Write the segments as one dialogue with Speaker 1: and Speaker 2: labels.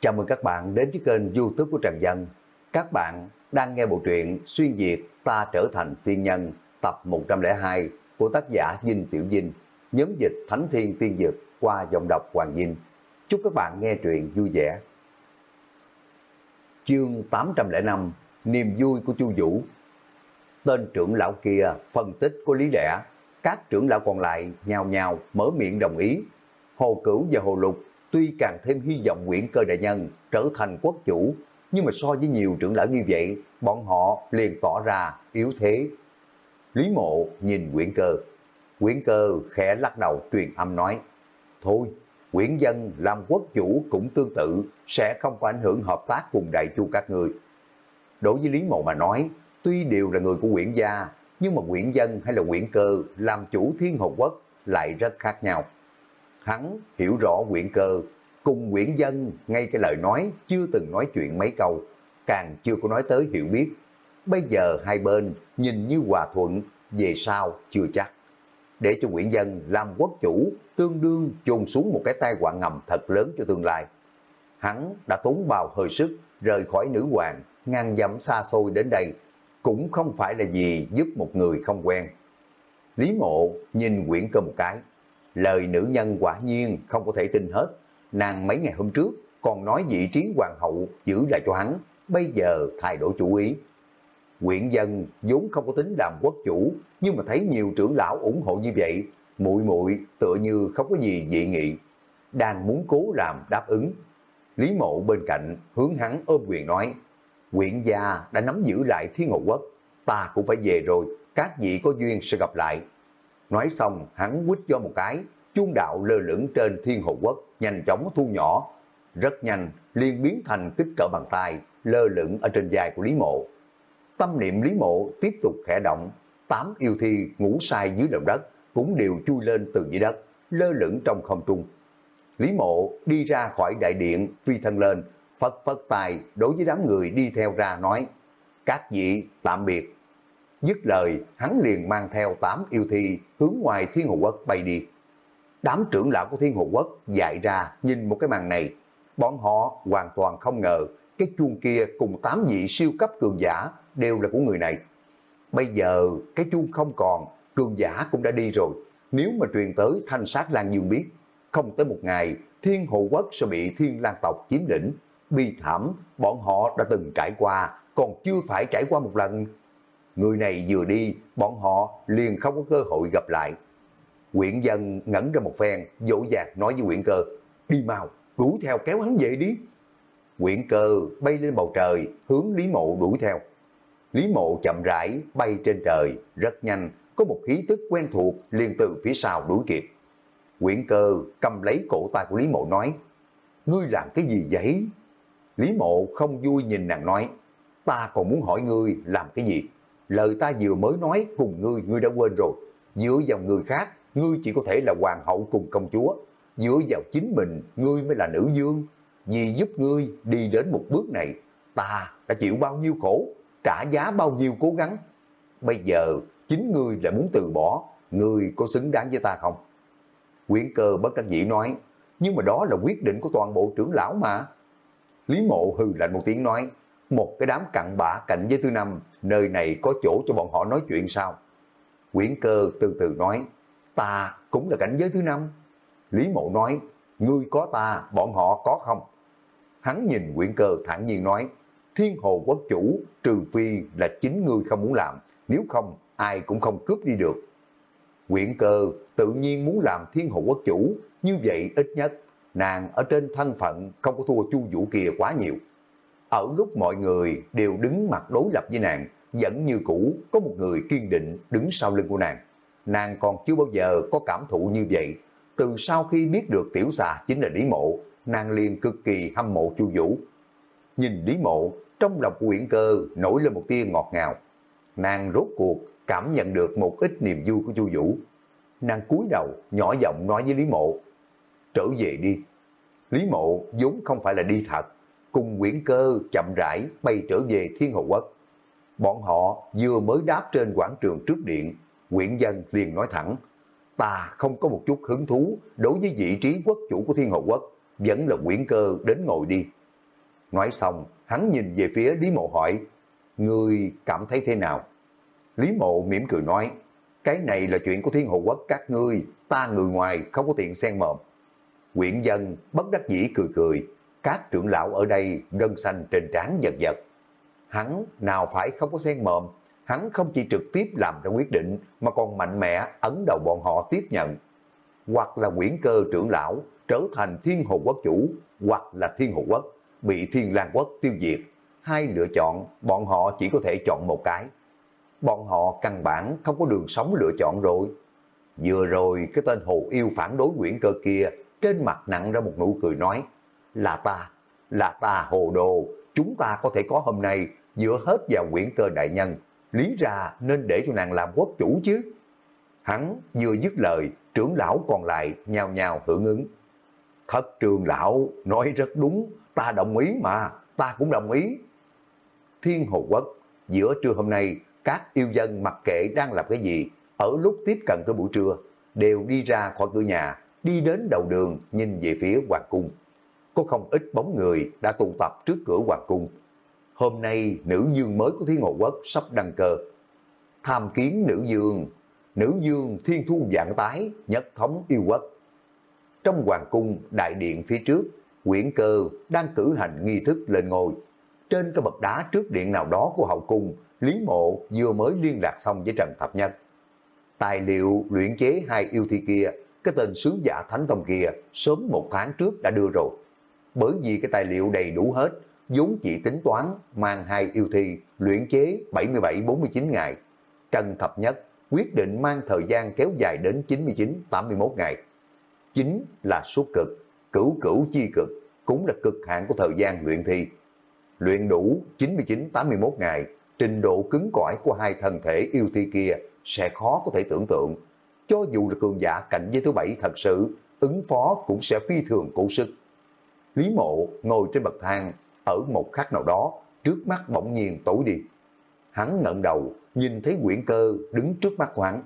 Speaker 1: Chào mừng các bạn đến với kênh youtube của Trần Dân. Các bạn đang nghe bộ truyện Xuyên Việt Ta Trở Thành Tiên Nhân tập 102 của tác giả Dinh Tiểu Dinh, nhóm dịch Thánh Thiên Tiên Dược qua dòng đọc Hoàng Dinh. Chúc các bạn nghe truyện vui vẻ. Chương 805 Niềm vui của Chu Vũ Tên trưởng lão kia phân tích có lý lẽ, các trưởng lão còn lại nhào nhào mở miệng đồng ý. Hồ Cửu và Hồ Lục tuy càng thêm hy vọng Nguyễn Cơ Đại Nhân trở thành quốc chủ, nhưng mà so với nhiều trưởng lão như vậy, bọn họ liền tỏ ra yếu thế. Lý Mộ nhìn Nguyễn Cơ, Nguyễn Cơ khẽ lắc đầu truyền âm nói, Thôi, Nguyễn Dân làm quốc chủ cũng tương tự, sẽ không có ảnh hưởng hợp tác cùng đại chu các người. Đối với Lý Mộ mà nói, tuy đều là người của Nguyễn Gia, nhưng mà Nguyễn Dân hay là Nguyễn Cơ làm chủ thiên hồ quốc lại rất khác nhau. Hắn hiểu rõ quyển Cơ, cùng quyển Dân ngay cái lời nói chưa từng nói chuyện mấy câu, càng chưa có nói tới hiểu biết. Bây giờ hai bên nhìn như hòa thuận, về sau chưa chắc. Để cho quyển Dân làm quốc chủ, tương đương chôn xuống một cái tai họa ngầm thật lớn cho tương lai. Hắn đã tốn bao hơi sức rời khỏi nữ hoàng, ngang dặm xa xôi đến đây, cũng không phải là gì giúp một người không quen. Lý mộ nhìn quyển Cơ một cái, lời nữ nhân quả nhiên không có thể tin hết. Nàng mấy ngày hôm trước còn nói vị trí hoàng hậu giữ lại cho hắn, bây giờ thay đổi chủ ý. Quyện dân vốn không có tính làm quốc chủ, nhưng mà thấy nhiều trưởng lão ủng hộ như vậy, muội muội tựa như không có gì dị nghị. Đang muốn cố làm đáp ứng. Lý mộ bên cạnh hướng hắn ôm quyền nói, quyện gia đã nắm giữ lại thiên hộ quốc, ta cũng phải về rồi, các vị có duyên sẽ gặp lại. Nói xong hắn quýt cho một cái, chuông đạo lơ lửng trên thiên hồ quốc, nhanh chóng thu nhỏ. Rất nhanh, liền biến thành kích cỡ bàn tay, lơ lửng ở trên vai của Lý Mộ. Tâm niệm Lý Mộ tiếp tục khẽ động, tám yêu thi ngủ sai dưới lòng đất, cũng đều chui lên từ dưới đất, lơ lửng trong không trung. Lý Mộ đi ra khỏi đại điện, phi thân lên, phất phất tài đối với đám người đi theo ra nói, các vị tạm biệt. Dứt lời, hắn liền mang theo tám yêu thi hướng ngoài Thiên Hồ Quốc bay đi. Đám trưởng lão của Thiên Hồ Quốc dại ra nhìn một cái màn này. Bọn họ hoàn toàn không ngờ cái chuông kia cùng tám vị siêu cấp cường giả đều là của người này. Bây giờ cái chuông không còn, cường giả cũng đã đi rồi. Nếu mà truyền tới thanh sát Lan Dương biết, không tới một ngày, Thiên Hồ Quốc sẽ bị Thiên Lan tộc chiếm lĩnh. Bi thảm, bọn họ đã từng trải qua, còn chưa phải trải qua một lần người này vừa đi, bọn họ liền không có cơ hội gặp lại. Quyển dân ngẩn ra một phen, dỗ dạc nói với quyển cơ, đi mau, đuổi theo kéo hắn về đi. Quyển cơ bay lên bầu trời, hướng Lý Mộ đuổi theo. Lý Mộ chậm rãi bay trên trời, rất nhanh, có một khí tức quen thuộc liền từ phía sau đuổi kịp. Quyển cơ cầm lấy cổ tay của Lý Mộ nói, ngươi làm cái gì vậy? Lý Mộ không vui nhìn nàng nói, ta còn muốn hỏi ngươi làm cái gì? Lời ta vừa mới nói cùng ngươi, ngươi đã quên rồi. Dựa vào người khác, ngươi chỉ có thể là hoàng hậu cùng công chúa. Dựa vào chính mình, ngươi mới là nữ dương. Vì giúp ngươi đi đến một bước này, ta đã chịu bao nhiêu khổ, trả giá bao nhiêu cố gắng. Bây giờ, chính ngươi lại muốn từ bỏ, ngươi có xứng đáng với ta không? Quyển cơ bất đắc dĩ nói, nhưng mà đó là quyết định của toàn bộ trưởng lão mà. Lý mộ hừ lạnh một tiếng nói, một cái đám cặn bã cạnh với thứ năm, nơi này có chỗ cho bọn họ nói chuyện sao? Quyển cơ từ từ nói, ta cũng là cảnh giới thứ năm. Lý mộ nói, ngươi có ta, bọn họ có không? Hắn nhìn quyển cơ thản nhiên nói, thiên hồ quốc chủ trừ phi là chính ngươi không muốn làm, nếu không ai cũng không cướp đi được. Quyển cơ tự nhiên muốn làm thiên hồ quốc chủ, như vậy ít nhất nàng ở trên thân phận không có thua chu vũ kia quá nhiều. Ở lúc mọi người đều đứng mặt đối lập với nàng, vẫn như cũ có một người kiên định đứng sau lưng của nàng. Nàng còn chưa bao giờ có cảm thụ như vậy. Từ sau khi biết được tiểu xà chính là Lý Mộ, nàng liền cực kỳ hâm mộ Chu Vũ. Nhìn Lý Mộ, trong lòng của Cơ nổi lên một tia ngọt ngào. Nàng rốt cuộc cảm nhận được một ít niềm vui của Chu Vũ. Nàng cúi đầu, nhỏ giọng nói với Lý Mộ, trở về đi. Lý Mộ vốn không phải là đi thật, cùng Nguyễn Cơ chậm rãi bay trở về Thiên hậu Quốc. Bọn họ vừa mới đáp trên quảng trường trước điện, Nguyễn Dân liền nói thẳng, ta không có một chút hứng thú đối với vị trí quốc chủ của Thiên hậu Quốc, vẫn là Nguyễn Cơ đến ngồi đi. Nói xong, hắn nhìn về phía Lý Mộ hỏi, Người cảm thấy thế nào? Lý Mộ mỉm cười nói, cái này là chuyện của thiên hậu quốc các ngươi, ta người ngoài không có tiện xen mồm. Quyển dân bất đắc dĩ cười cười, các trưởng lão ở đây gân xanh trên trán giật giật. Hắn nào phải không có xen mồm, hắn không chỉ trực tiếp làm ra quyết định mà còn mạnh mẽ ấn đầu bọn họ tiếp nhận. Hoặc là quyển cơ trưởng lão trở thành thiên hồ quốc chủ, hoặc là thiên hồ quốc bị thiên lang quốc tiêu diệt. Hai lựa chọn, bọn họ chỉ có thể chọn một cái. Bọn họ căn bản không có đường sống lựa chọn rồi. Vừa rồi cái tên hồ yêu phản đối quyển cơ kia trên mặt nặng ra một nụ cười nói là ta, là ta hồ đồ, chúng ta có thể có hôm nay dựa hết vào quyển cơ đại nhân, lý ra nên để cho nàng làm quốc chủ chứ. Hắn vừa dứt lời, trưởng lão còn lại nhào nhào hưởng ứng. Thất trường lão nói rất đúng, ta đồng ý mà, ta cũng đồng ý. Thiên Hồ Quốc, giữa trưa hôm nay, các yêu dân mặc kệ đang làm cái gì, ở lúc tiếp cận tới buổi trưa, đều đi ra khỏi cửa nhà, đi đến đầu đường nhìn về phía Hoàng Cung. Có không ít bóng người đã tụ tập trước cửa Hoàng Cung. Hôm nay, nữ dương mới của Thiên Hồ Quốc sắp đăng cơ. Tham kiến nữ dương, nữ dương thiên thu dạng tái, nhất thống yêu quốc. Trong Hoàng Cung, đại điện phía trước, quyển cơ đang cử hành nghi thức lên ngôi. Trên cái bậc đá trước điện nào đó của hậu cung, Lý Mộ vừa mới liên lạc xong với Trần Thập nhân. Tài liệu luyện chế hai yêu thi kia, cái tên sứ giả Thánh Tông kia sớm một tháng trước đã đưa rồi. Bởi vì cái tài liệu đầy đủ hết, vốn chỉ tính toán mang hai yêu thi luyện chế 77-49 ngày. Trần Thập Nhất quyết định mang thời gian kéo dài đến 99-81 ngày. Chính là số cực, cửu cửu chi cực, cũng là cực hạn của thời gian luyện thi. Luyện đủ 99-81 ngày, trình độ cứng cỏi của hai thân thể yêu thi kia sẽ khó có thể tưởng tượng. Cho dù là cường giả cạnh với thứ bảy thật sự, ứng phó cũng sẽ phi thường cổ sức. Lý mộ ngồi trên bậc thang, ở một khắc nào đó, trước mắt bỗng nhiên tối đi. Hắn ngẩng đầu, nhìn thấy quyển cơ đứng trước mắt của hắn.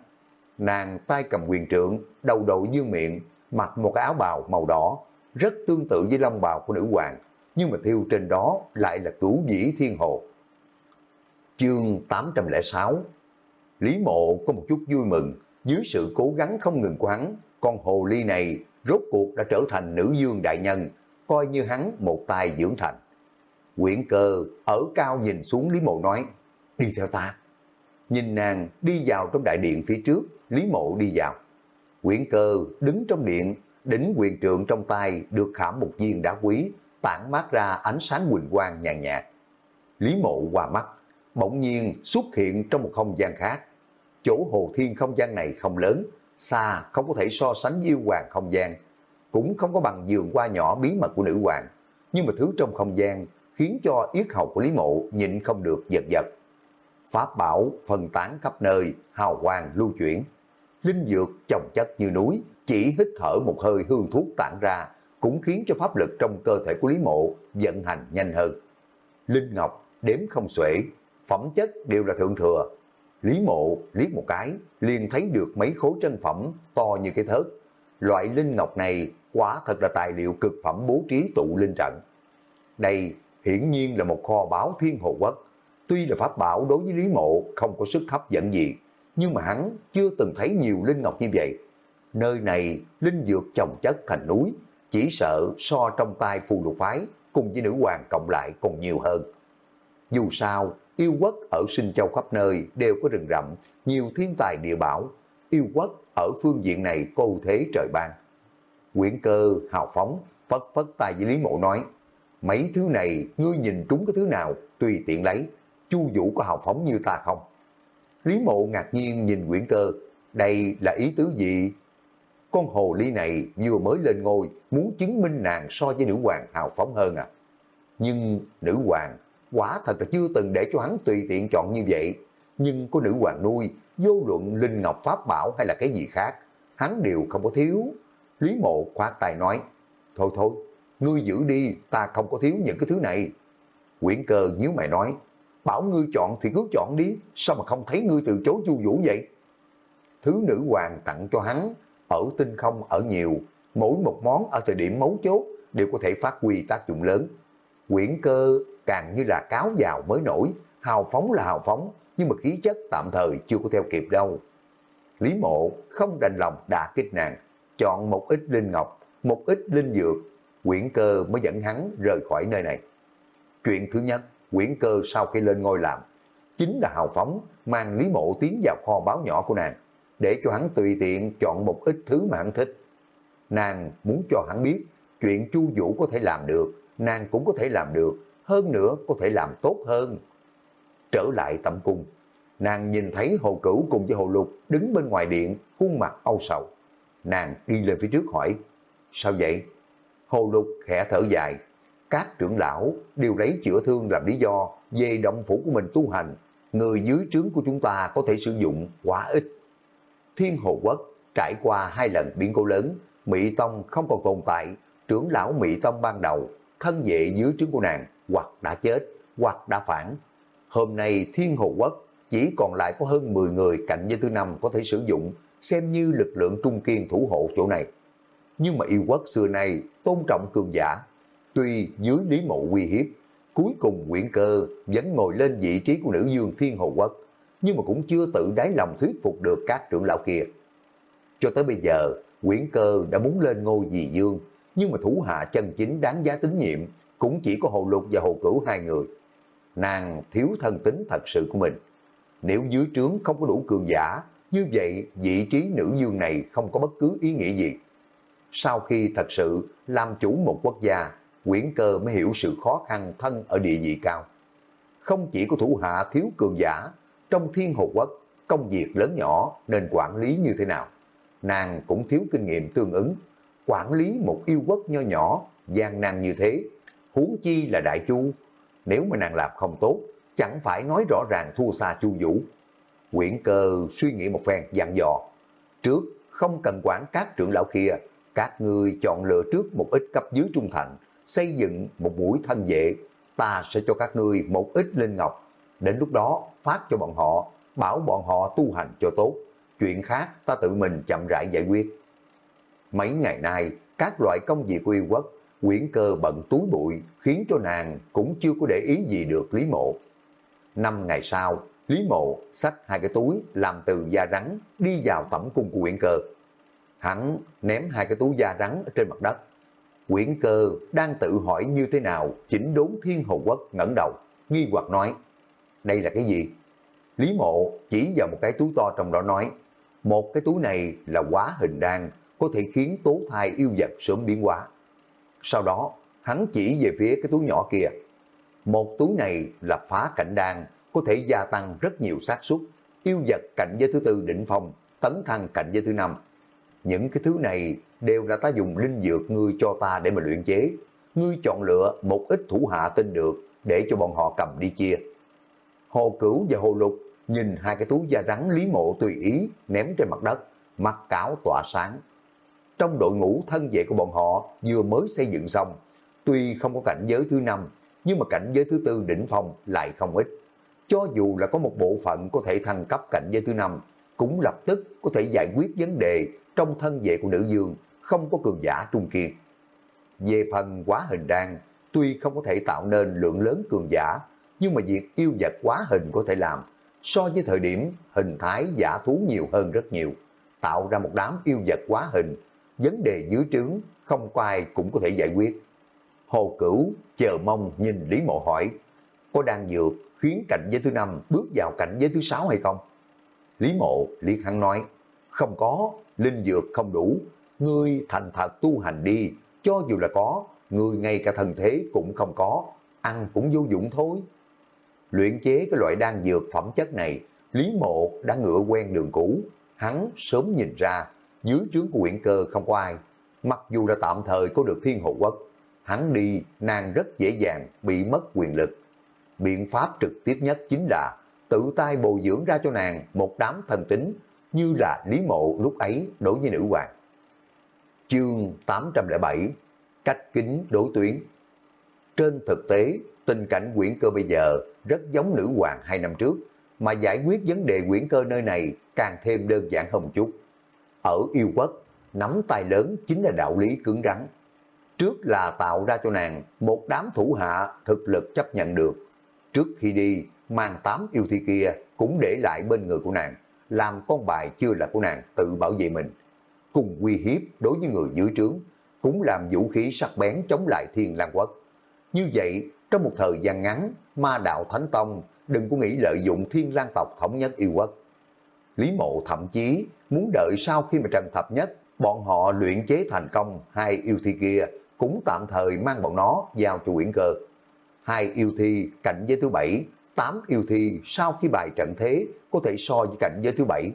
Speaker 1: Nàng tay cầm quyền trượng, đầu đội dương miệng, mặc một cái áo bào màu đỏ, rất tương tự với long bào của nữ hoàng, nhưng mà thiêu trên đó lại là cửu dĩ thiên hồ. Chương 806 Lý mộ có một chút vui mừng, dưới sự cố gắng không ngừng của hắn, con hồ ly này rốt cuộc đã trở thành nữ dương đại nhân, coi như hắn một tay dưỡng thành. Quyển cơ ở cao nhìn xuống Lý mộ nói, đi theo ta. Nhìn nàng đi vào trong đại điện phía trước, Lý mộ đi vào. Quyển cơ đứng trong điện, đỉnh quyền trượng trong tay được khảm một viên đá quý, tản mát ra ánh sáng quỳnh quang nhàn nhạt. Lý mộ qua mắt, bỗng nhiên xuất hiện trong một không gian khác. Chỗ hồ thiên không gian này không lớn, xa không có thể so sánh với yêu hoàng không gian, cũng không có bằng giường qua nhỏ bí mật của nữ hoàng. Nhưng mà thứ trong không gian khiến cho yết hầu của Lý Mộ nhịn không được giật giật. Pháp bảo phân tán khắp nơi, hào quang lưu chuyển. Linh dược trồng chất như núi, chỉ hít thở một hơi hương thuốc tản ra, cũng khiến cho pháp lực trong cơ thể của Lý Mộ vận hành nhanh hơn. Linh Ngọc đếm không xuể, phẩm chất đều là thượng thừa. Lý Mộ liếc một cái, liền thấy được mấy khối chân phẩm to như cái thớt. Loại Linh Ngọc này quả thật là tài liệu cực phẩm bố trí tụ linh trận. Đây hiển nhiên là một kho báo thiên hồ quốc. Tuy là pháp bảo đối với Lý Mộ không có sức hấp dẫn gì, nhưng mà hắn chưa từng thấy nhiều linh ngọc như vậy. Nơi này linh dược trồng chất thành núi, chỉ sợ so trong tay phù lục phái cùng với nữ hoàng cộng lại còn nhiều hơn. Dù sao, yêu quốc ở sinh châu khắp nơi đều có rừng rậm, nhiều thiên tài địa bảo. Yêu quốc ở phương diện này cô thế trời ban. Nguyễn cơ hào phóng, phất phất tay với Lý Mộ nói, mấy thứ này ngươi nhìn trúng cái thứ nào, tùy tiện lấy, chu vũ có hào phóng như ta không? Lý Mộ ngạc nhiên nhìn Nguyễn cơ, đây là ý tứ gì? Con hồ ly này vừa mới lên ngôi, muốn chứng minh nàng so với nữ hoàng hào phóng hơn à? Nhưng nữ hoàng quả thật là chưa từng để cho hắn tùy tiện chọn như vậy. Nhưng có nữ hoàng nuôi, vô luận linh ngọc pháp bảo hay là cái gì khác, hắn đều không có thiếu. Lý mộ khoát tay nói, thôi thôi, ngươi giữ đi, ta không có thiếu những cái thứ này. Quyển cơ nhíu mày nói, bảo ngươi chọn thì cứ chọn đi, sao mà không thấy ngươi từ chối chu vũ vậy? Thứ nữ hoàng tặng cho hắn, ở tinh không ở nhiều, mỗi một món ở thời điểm mấu chốt đều có thể phát huy tác dụng lớn. quyển cơ càng như là cáo giàu mới nổi, hào phóng là hào phóng, nhưng mà khí chất tạm thời chưa có theo kịp đâu. Lý mộ không đành lòng đà kích nàng, chọn một ít linh ngọc, một ít linh dược, quyển cơ mới dẫn hắn rời khỏi nơi này. Chuyện thứ nhất, quyển cơ sau khi lên ngôi làm, chính là hào phóng mang Lý mộ tiến vào kho báo nhỏ của nàng, để cho hắn tùy tiện chọn một ít thứ mà hắn thích. Nàng muốn cho hắn biết, chuyện chu vũ có thể làm được, nàng cũng có thể làm được, hơn nữa có thể làm tốt hơn. Trở lại tẩm cung, nàng nhìn thấy hồ cửu cùng với hồ lục đứng bên ngoài điện, khuôn mặt âu sầu. Nàng đi lên phía trước hỏi, sao vậy? Hồ lục khẽ thở dài, các trưởng lão đều lấy chữa thương làm lý do về động phủ của mình tu hành, người dưới trướng của chúng ta có thể sử dụng quá ít. Thiên Hồ Quốc trải qua hai lần biến cố lớn, Mỹ Tông không còn tồn tại, trưởng lão Mỹ Tông ban đầu, thân vệ dưới trướng của nàng hoặc đã chết, hoặc đã phản. Hôm nay Thiên Hồ Quốc chỉ còn lại có hơn 10 người cạnh với thứ năm có thể sử dụng, xem như lực lượng trung kiên thủ hộ chỗ này. Nhưng mà yêu quốc xưa nay tôn trọng cường giả, tuy dưới lý mộ uy hiếp, cuối cùng Nguyễn Cơ vẫn ngồi lên vị trí của nữ dương Thiên Hồ Quốc, nhưng mà cũng chưa tự đáy lòng thuyết phục được các trưởng lão kia. Cho tới bây giờ, Nguyễn Cơ đã muốn lên ngôi dì dương, nhưng mà thủ hạ chân chính đáng giá tín nhiệm cũng chỉ có Hồ Lục và Hồ Cửu hai người. Nàng thiếu thân tính thật sự của mình. Nếu dưới trướng không có đủ cường giả, như vậy vị trí nữ dương này không có bất cứ ý nghĩa gì. Sau khi thật sự làm chủ một quốc gia, Quyển cơ mới hiểu sự khó khăn thân ở địa vị cao. Không chỉ có thủ hạ thiếu cường giả, trong thiên hồ quốc, công việc lớn nhỏ nên quản lý như thế nào. Nàng cũng thiếu kinh nghiệm tương ứng, quản lý một yêu quốc nho nhỏ, gian nan như thế, huống chi là đại chu. Nếu mà nàng làm không tốt, chẳng phải nói rõ ràng thua xa chu vũ. Quyển cơ suy nghĩ một phen dặn dò. Trước, không cần quản các trưởng lão kia, các người chọn lựa trước một ít cấp dưới trung thành, xây dựng một mũi thân vệ, ta sẽ cho các ngươi một ít linh ngọc. Đến lúc đó, phát cho bọn họ, bảo bọn họ tu hành cho tốt. Chuyện khác ta tự mình chậm rãi giải quyết. Mấy ngày nay, các loại công việc quy quốc, quyển cơ bận túi bụi, khiến cho nàng cũng chưa có để ý gì được Lý Mộ. Năm ngày sau, Lý Mộ xách hai cái túi làm từ da rắn đi vào tẩm cung của quyển cơ. Hắn ném hai cái túi da rắn ở trên mặt đất. Quyển cơ đang tự hỏi như thế nào chỉnh đốn thiên hồ quốc ngẩng đầu, nghi hoặc nói, đây là cái gì? Lý mộ chỉ vào một cái túi to trong đó nói, một cái túi này là quá hình đan, có thể khiến tố thai yêu vật sớm biến hóa. Sau đó, hắn chỉ về phía cái túi nhỏ kia. Một túi này là phá cảnh đan, có thể gia tăng rất nhiều xác suất yêu vật cạnh giới thứ tư đỉnh phong, tấn thăng cạnh giới thứ năm. Những cái thứ này đều là ta dùng linh dược ngươi cho ta để mà luyện chế. Ngươi chọn lựa một ít thủ hạ tin được để cho bọn họ cầm đi chia. Hồ Cửu và Hồ Lục nhìn hai cái túi da rắn Lý Mộ tùy ý ném trên mặt đất, mặt cáo tỏa sáng. Trong đội ngũ thân vệ của bọn họ vừa mới xây dựng xong, tuy không có cảnh giới thứ năm, nhưng mà cảnh giới thứ tư đỉnh phong lại không ít. Cho dù là có một bộ phận có thể thăng cấp cảnh giới thứ năm, cũng lập tức có thể giải quyết vấn đề trong thân vệ của nữ dương không có cường giả trung kiên. Về phần quá hình đan, tuy không có thể tạo nên lượng lớn cường giả, nhưng mà việc yêu vật quá hình có thể làm, so với thời điểm hình thái giả thú nhiều hơn rất nhiều, tạo ra một đám yêu vật quá hình, vấn đề dưới trướng không có ai cũng có thể giải quyết. Hồ Cửu chờ mong nhìn Lý Mộ hỏi, có đang dược khiến cảnh giới thứ năm bước vào cảnh giới thứ sáu hay không? Lý Mộ liệt hắn nói, không có, linh dược không đủ, ngươi thành thật tu hành đi, cho dù là có, ngươi ngay cả thần thế cũng không có, ăn cũng vô dụng thôi. Luyện chế cái loại đan dược phẩm chất này, Lý Mộ đã ngựa quen đường cũ, hắn sớm nhìn ra, dưới trướng của quyển cơ không có ai. Mặc dù là tạm thời có được thiên hộ quốc, hắn đi nàng rất dễ dàng bị mất quyền lực. Biện pháp trực tiếp nhất chính là tự tay bồi dưỡng ra cho nàng một đám thần tính như là Lý Mộ lúc ấy đối với nữ hoàng. Chương 807 Cách kính đối tuyến Trên thực tế, tình cảnh quyển cơ bây giờ rất giống nữ hoàng hai năm trước, mà giải quyết vấn đề quyển cơ nơi này càng thêm đơn giản hơn chút. Ở yêu quốc, nắm tay lớn chính là đạo lý cứng rắn. Trước là tạo ra cho nàng một đám thủ hạ thực lực chấp nhận được. Trước khi đi, mang tám yêu thi kia cũng để lại bên người của nàng, làm con bài chưa là của nàng tự bảo vệ mình. Cùng uy hiếp đối với người dưới trướng, cũng làm vũ khí sắc bén chống lại thiên lang quốc. Như vậy, trong một thời gian ngắn, ma đạo Thánh Tông đừng có nghĩ lợi dụng thiên lang tộc thống nhất yêu quốc. Lý mộ thậm chí muốn đợi sau khi mà Trần Thập Nhất bọn họ luyện chế thành công hai yêu thi kia cũng tạm thời mang bọn nó vào cho uyển cơ. Hai yêu thi cạnh giới thứ bảy, tám yêu thi sau khi bài trận thế có thể so với cạnh giới thứ bảy.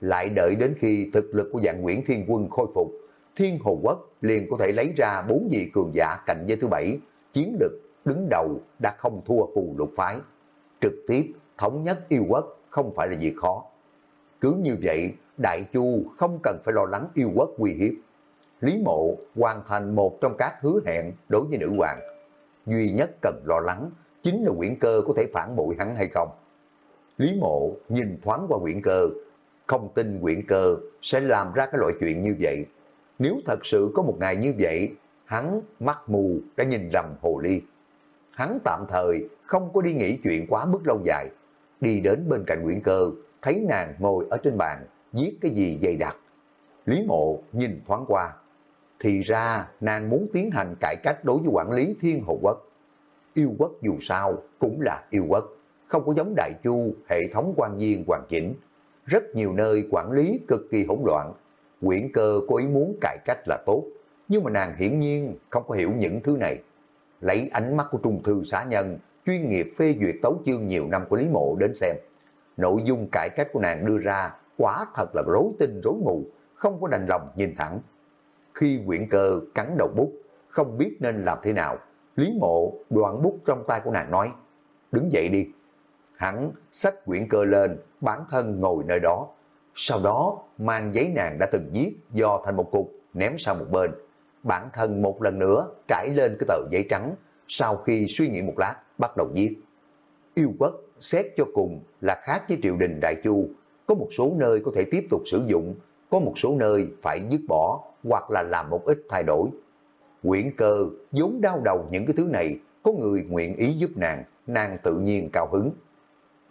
Speaker 1: Lại đợi đến khi thực lực của dạng Nguyễn Thiên Quân khôi phục, Thiên Hồ Quốc liền có thể lấy ra bốn vị cường giả cạnh giới thứ bảy, chiến lực đứng đầu đã không thua phù lục phái. Trực tiếp thống nhất yêu quốc không phải là việc khó. Cứ như vậy, Đại Chu không cần phải lo lắng yêu quốc nguy hiếp. Lý Mộ hoàn thành một trong các hứa hẹn đối với nữ hoàng. Duy nhất cần lo lắng chính là quyển cơ có thể phản bội hắn hay không. Lý Mộ nhìn thoáng qua quyển cơ, không tin quyển cơ sẽ làm ra cái loại chuyện như vậy. Nếu thật sự có một ngày như vậy, hắn mắt mù đã nhìn lầm hồ ly. Hắn tạm thời không có đi nghĩ chuyện quá mức lâu dài. Đi đến bên cạnh quyển cơ, thấy nàng ngồi ở trên bàn, viết cái gì dày đặc. Lý mộ nhìn thoáng qua, thì ra nàng muốn tiến hành cải cách đối với quản lý thiên hộ quốc. Yêu quốc dù sao cũng là yêu quốc, không có giống đại chu hệ thống quan viên hoàn chỉnh. Rất nhiều nơi quản lý cực kỳ hỗn loạn, quyển cơ có ý muốn cải cách là tốt, nhưng mà nàng hiển nhiên không có hiểu những thứ này. Lấy ánh mắt của trung thư xã nhân, chuyên nghiệp phê duyệt tấu chương nhiều năm của Lý Mộ đến xem. Nội dung cải cách của nàng đưa ra quả thật là rối tinh rối mù, không có đành lòng nhìn thẳng. Khi quyển cơ cắn đầu bút, không biết nên làm thế nào, Lý Mộ đoạn bút trong tay của nàng nói, đứng dậy đi. Hắn xách quyển cơ lên, bản thân ngồi nơi đó. Sau đó mang giấy nàng đã từng viết do thành một cục, ném sang một bên. Bản thân một lần nữa trải lên cái tờ giấy trắng, sau khi suy nghĩ một lát, bắt đầu viết. Yêu quốc xét cho cùng là khác với triều đình Đại Chu, có một số nơi có thể tiếp tục sử dụng, có một số nơi phải dứt bỏ hoặc là làm một ít thay đổi. Quyển cơ vốn đau đầu những cái thứ này, có người nguyện ý giúp nàng, nàng tự nhiên cao hứng.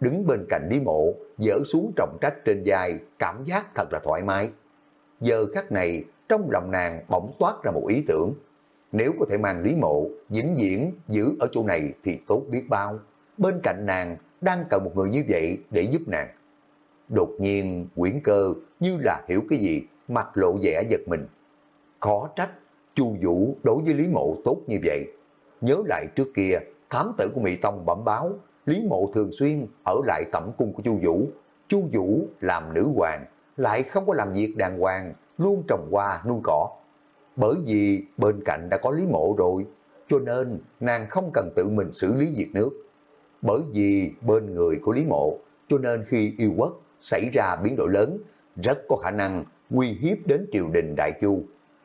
Speaker 1: Đứng bên cạnh Lý Mộ, dỡ xuống trọng trách trên vai, cảm giác thật là thoải mái. Giờ khắc này, trong lòng nàng bỗng toát ra một ý tưởng. Nếu có thể mang Lý Mộ, vĩnh viễn giữ ở chỗ này thì tốt biết bao. Bên cạnh nàng đang cần một người như vậy để giúp nàng. Đột nhiên quyển cơ như là hiểu cái gì, mặt lộ vẻ giật mình. Khó trách, chu Vũ đối với Lý Mộ tốt như vậy. Nhớ lại trước kia, thám tử của Mỹ Tông bẩm báo, Lý Mộ thường xuyên ở lại tẩm cung của chu Vũ. chu Vũ làm nữ hoàng, lại không có làm việc đàng hoàng, luôn trồng hoa nuôi cỏ. Bởi vì bên cạnh đã có Lý Mộ rồi, cho nên nàng không cần tự mình xử lý việc nước. Bởi vì bên người của Lý Mộ, cho nên khi yêu quốc xảy ra biến đổi lớn, rất có khả năng uy hiếp đến triều đình Đại Chu.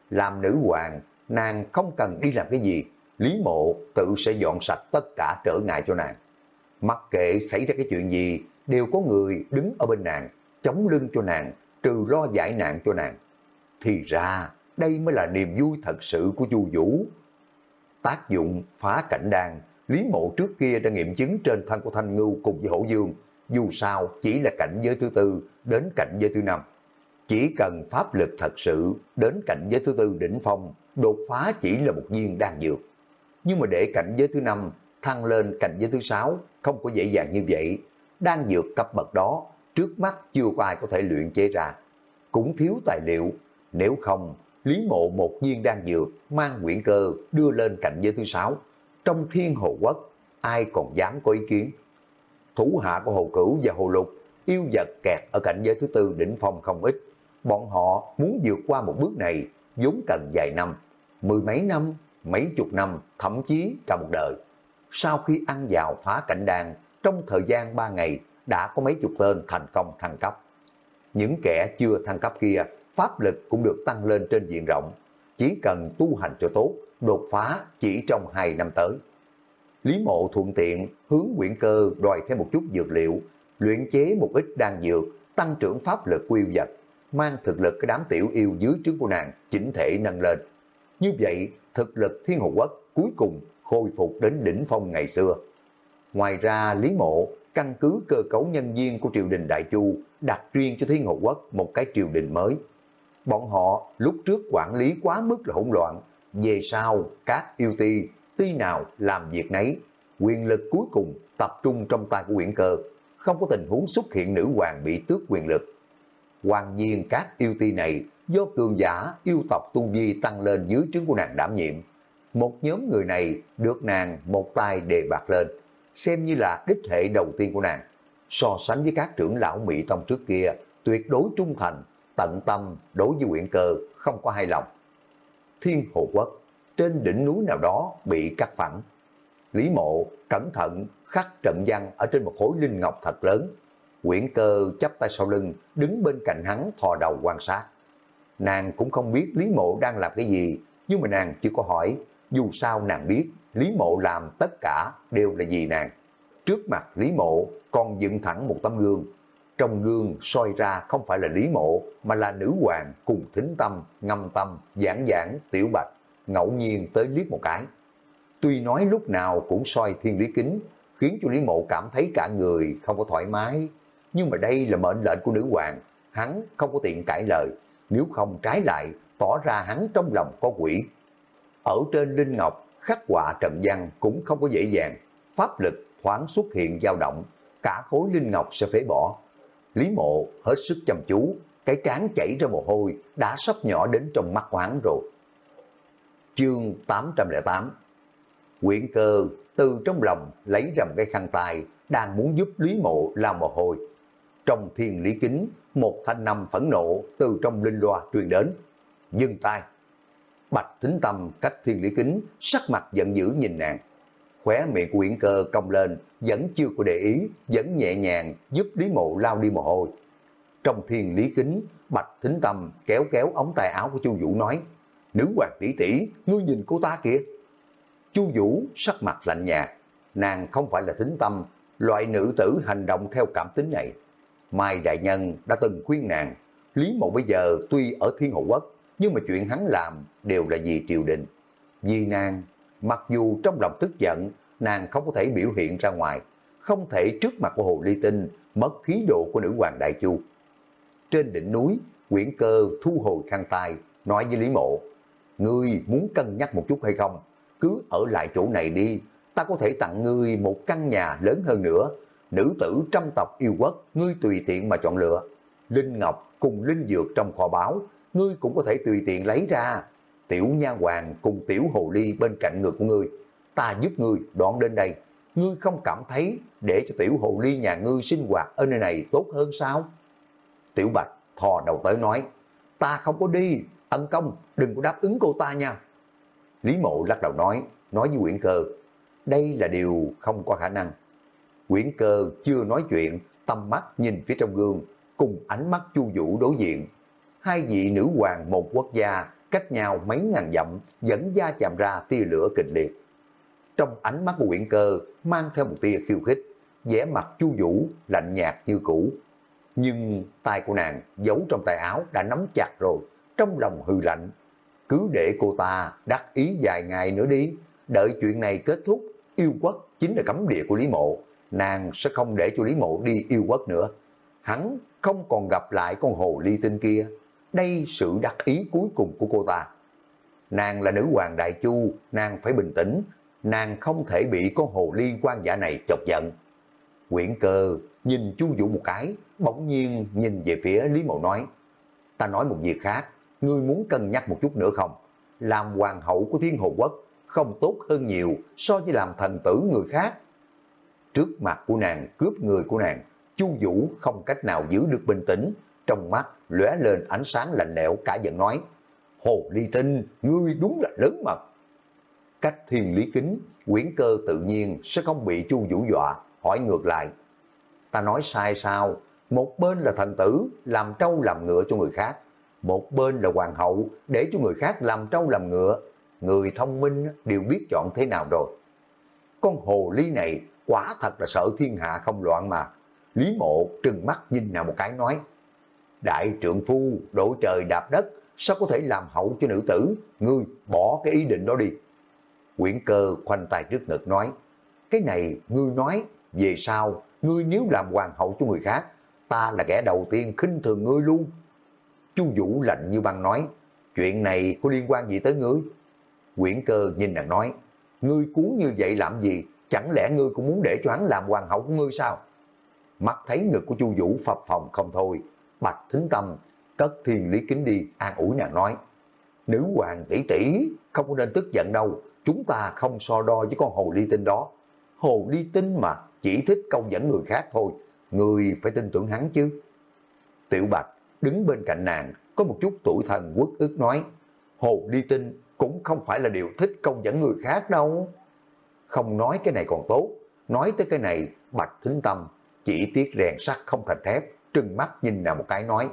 Speaker 1: Làm nữ hoàng, nàng không cần đi làm cái gì, Lý Mộ tự sẽ dọn sạch tất cả trở ngại cho nàng. Mặc kệ xảy ra cái chuyện gì, đều có người đứng ở bên nàng, chống lưng cho nàng, trừ lo giải nạn cho nàng. Thì ra, đây mới là niềm vui thật sự của Chu Vũ. Tác dụng phá cảnh đàn, Lý Mộ trước kia đã nghiệm chứng trên thân của Thanh Ngưu cùng với Hổ Dương, dù sao chỉ là cảnh giới thứ tư đến cảnh giới thứ năm. Chỉ cần pháp lực thật sự đến cảnh giới thứ tư đỉnh phong, đột phá chỉ là một viên đan dược. Nhưng mà để cảnh giới thứ năm thăng lên cảnh giới thứ sáu không có dễ dàng như vậy. Đan dược cấp bậc đó trước mắt chưa có ai có thể luyện chế ra. Cũng thiếu tài liệu, nếu không Lý mộ một viên đan dược mang quyển cơ đưa lên cảnh giới thứ sáu. Trong thiên hồ quốc, ai còn dám có ý kiến? Thủ hạ của hồ cửu và hồ lục yêu vật kẹt ở cảnh giới thứ tư đỉnh phong không ít. Bọn họ muốn vượt qua một bước này vốn cần vài năm, mười mấy năm, mấy chục năm, thậm chí cả một đời. Sau khi ăn vào phá cảnh đàn, trong thời gian ba ngày đã có mấy chục tên thành công thăng cấp. Những kẻ chưa thăng cấp kia, pháp lực cũng được tăng lên trên diện rộng. Chỉ cần tu hành cho tốt, đột phá chỉ trong hai năm tới. Lý mộ thuận tiện hướng quyển cơ đòi thêm một chút dược liệu, luyện chế một ít đan dược, tăng trưởng pháp lực của yêu vật, mang thực lực cái đám tiểu yêu dưới trướng của nàng chỉnh thể nâng lên. Như vậy, thực lực Thiên Hồ Quốc cuối cùng khôi phục đến đỉnh phong ngày xưa. Ngoài ra, Lý Mộ căn cứ cơ cấu nhân viên của triều đình Đại Chu đặt riêng cho Thiên Hồ Quốc một cái triều đình mới. Bọn họ lúc trước quản lý quá mức là hỗn loạn, về sau các yêu ti, ti nào làm việc nấy, quyền lực cuối cùng tập trung trong tay của quyển cơ, không có tình huống xuất hiện nữ hoàng bị tước quyền lực. Hoàng nhiên các yêu ti này do cường giả yêu tộc tu vi tăng lên dưới trướng của nàng đảm nhiệm. Một nhóm người này được nàng một tay đề bạc lên, xem như là đích hệ đầu tiên của nàng. So sánh với các trưởng lão Mỹ Tông trước kia, tuyệt đối trung thành, tận tâm đối với quyển cơ, không có hai lòng. Thiên Hồ Quốc, trên đỉnh núi nào đó bị cắt phẳng. Lý Mộ cẩn thận khắc trận văn ở trên một khối linh ngọc thật lớn. Quyển cơ chắp tay sau lưng, đứng bên cạnh hắn thò đầu quan sát. Nàng cũng không biết Lý Mộ đang làm cái gì, nhưng mà nàng chưa có hỏi. Dù sao nàng biết, Lý Mộ làm tất cả đều là gì nàng. Trước mặt Lý Mộ còn dựng thẳng một tấm gương. Trong gương soi ra không phải là Lý Mộ, mà là nữ hoàng cùng thính tâm, ngâm tâm, giảng giảng, tiểu bạch, ngẫu nhiên tới liếc một cái. Tuy nói lúc nào cũng soi thiên lý kính, khiến cho Lý Mộ cảm thấy cả người không có thoải mái. Nhưng mà đây là mệnh lệnh của nữ hoàng, hắn không có tiện cãi lời, nếu không trái lại tỏ ra hắn trong lòng có quỷ. Ở trên Linh Ngọc, khắc họa trận văn cũng không có dễ dàng, pháp lực thoáng xuất hiện dao động, cả khối Linh Ngọc sẽ phế bỏ. Lý Mộ hết sức chăm chú, cái trán chảy ra mồ hôi đã sắp nhỏ đến trong mắt quán rồi. Chương 808 quyển cơ từ trong lòng lấy ra một cái khăn tay đang muốn giúp Lý Mộ làm mồ hôi. Trong thiên lý kính, một thanh năm phẫn nộ từ trong linh loa truyền đến. Dừng tay. Bạch tính tâm cách thiên lý kính, sắc mặt giận dữ nhìn nàng. Khóe miệng của Uyển Cơ cong lên, vẫn chưa có để ý, vẫn nhẹ nhàng giúp Lý Mộ lao đi mồ hôi. Trong thiên lý kính, Bạch Thính Tâm kéo kéo ống tay áo của Chu Vũ nói, Nữ hoàng tỷ tỷ, ngươi nhìn cô ta kìa. Chu Vũ sắc mặt lạnh nhạt, nàng không phải là Thính Tâm, loại nữ tử hành động theo cảm tính này. Mai Đại Nhân đã từng khuyên nàng, Lý Mộ bây giờ tuy ở Thiên hậu Quốc, nhưng mà chuyện hắn làm đều là vì triều đình. Vì nàng, mặc dù trong lòng tức giận, nàng không có thể biểu hiện ra ngoài, không thể trước mặt của Hồ Ly Tinh mất khí độ của nữ hoàng Đại Chu. Trên đỉnh núi, nguyễn cơ thu hồi khăn tay, nói với Lý Mộ, Ngươi muốn cân nhắc một chút hay không? Cứ ở lại chỗ này đi, ta có thể tặng ngươi một căn nhà lớn hơn nữa. Nữ tử trăm tộc yêu quốc, ngươi tùy tiện mà chọn lựa. Linh Ngọc cùng Linh Dược trong kho báo, ngươi cũng có thể tùy tiện lấy ra. Tiểu Nha Hoàng cùng Tiểu Hồ Ly bên cạnh người của ngươi, ta giúp ngươi đoạn đến đây. Ngươi không cảm thấy để cho Tiểu Hồ Ly nhà ngươi sinh hoạt ở nơi này tốt hơn sao? Tiểu Bạch thò đầu tới nói, ta không có đi, ân công đừng có đáp ứng cô ta nha. Lý Mộ lắc đầu nói, nói với Nguyễn Cơ, đây là điều không có khả năng. Nguyễn Cơ chưa nói chuyện, tâm mắt nhìn phía trong gương, cùng ánh mắt chu vũ đối diện. Hai vị nữ hoàng một quốc gia cách nhau mấy ngàn dặm dẫn da chạm ra tia lửa kịch liệt. Trong ánh mắt của Nguyễn Cơ mang theo một tia khiêu khích, vẻ mặt chu vũ lạnh nhạt như cũ. Nhưng tay của nàng giấu trong tay áo đã nắm chặt rồi, trong lòng hư lạnh. Cứ để cô ta đắc ý vài ngày nữa đi, đợi chuyện này kết thúc, yêu quốc chính là cấm địa của Lý Mộ, nàng sẽ không để cho Lý Mộ đi yêu quốc nữa. Hắn không còn gặp lại con hồ ly tinh kia, đây sự đắc ý cuối cùng của cô ta. Nàng là nữ hoàng đại chu, nàng phải bình tĩnh, nàng không thể bị con hồ ly quan giả này chọc giận. Quyển cơ nhìn chu Vũ một cái, bỗng nhiên nhìn về phía Lý Mộ nói, ta nói một việc khác, ngươi muốn cân nhắc một chút nữa không? Làm hoàng hậu của thiên hồ quốc không tốt hơn nhiều so với làm thần tử người khác. Trước mặt của nàng, cướp người của nàng, Chu Vũ không cách nào giữ được bình tĩnh, trong mắt lóe lên ánh sáng lạnh lẽo cả giận nói, Hồ Ly Tinh, ngươi đúng là lớn mật. Cách thiên lý kính, quyển cơ tự nhiên sẽ không bị Chu Vũ dọa, hỏi ngược lại. Ta nói sai sao? Một bên là thần tử, làm trâu làm ngựa cho người khác một bên là hoàng hậu để cho người khác làm trâu làm ngựa. Người thông minh đều biết chọn thế nào rồi. Con hồ ly này quả thật là sợ thiên hạ không loạn mà. Lý mộ trừng mắt nhìn nào một cái nói, Đại trượng phu đổ trời đạp đất, sao có thể làm hậu cho nữ tử, ngươi bỏ cái ý định đó đi. Quyển cơ khoanh tay trước ngực nói, cái này ngươi nói, về sau, ngươi nếu làm hoàng hậu cho người khác, ta là kẻ đầu tiên khinh thường ngươi luôn. Chu Vũ lạnh như băng nói, chuyện này có liên quan gì tới ngươi? Quyển cơ nhìn nàng nói, ngươi cuốn như vậy làm gì, chẳng lẽ ngươi cũng muốn để cho hắn làm hoàng hậu của ngươi sao? Mắt thấy ngực của Chu Vũ phập phòng không thôi, Bạch Thính Tâm cất thiên lý kính đi, an ủi nàng nói, nữ hoàng tỷ tỷ không có nên tức giận đâu, chúng ta không so đo với con hồ ly tinh đó. Hồ ly tinh mà chỉ thích câu dẫn người khác thôi, người phải tin tưởng hắn chứ. Tiểu Bạch đứng bên cạnh nàng, có một chút tuổi thần quốc ước nói, hồ ly tinh cũng không phải là điều thích câu dẫn người khác đâu. Không nói cái này còn tốt, nói tới cái này, Bạch Thính Tâm chỉ tiếc rèn sắt không thành thép, trừng mắt nhìn nào một cái nói,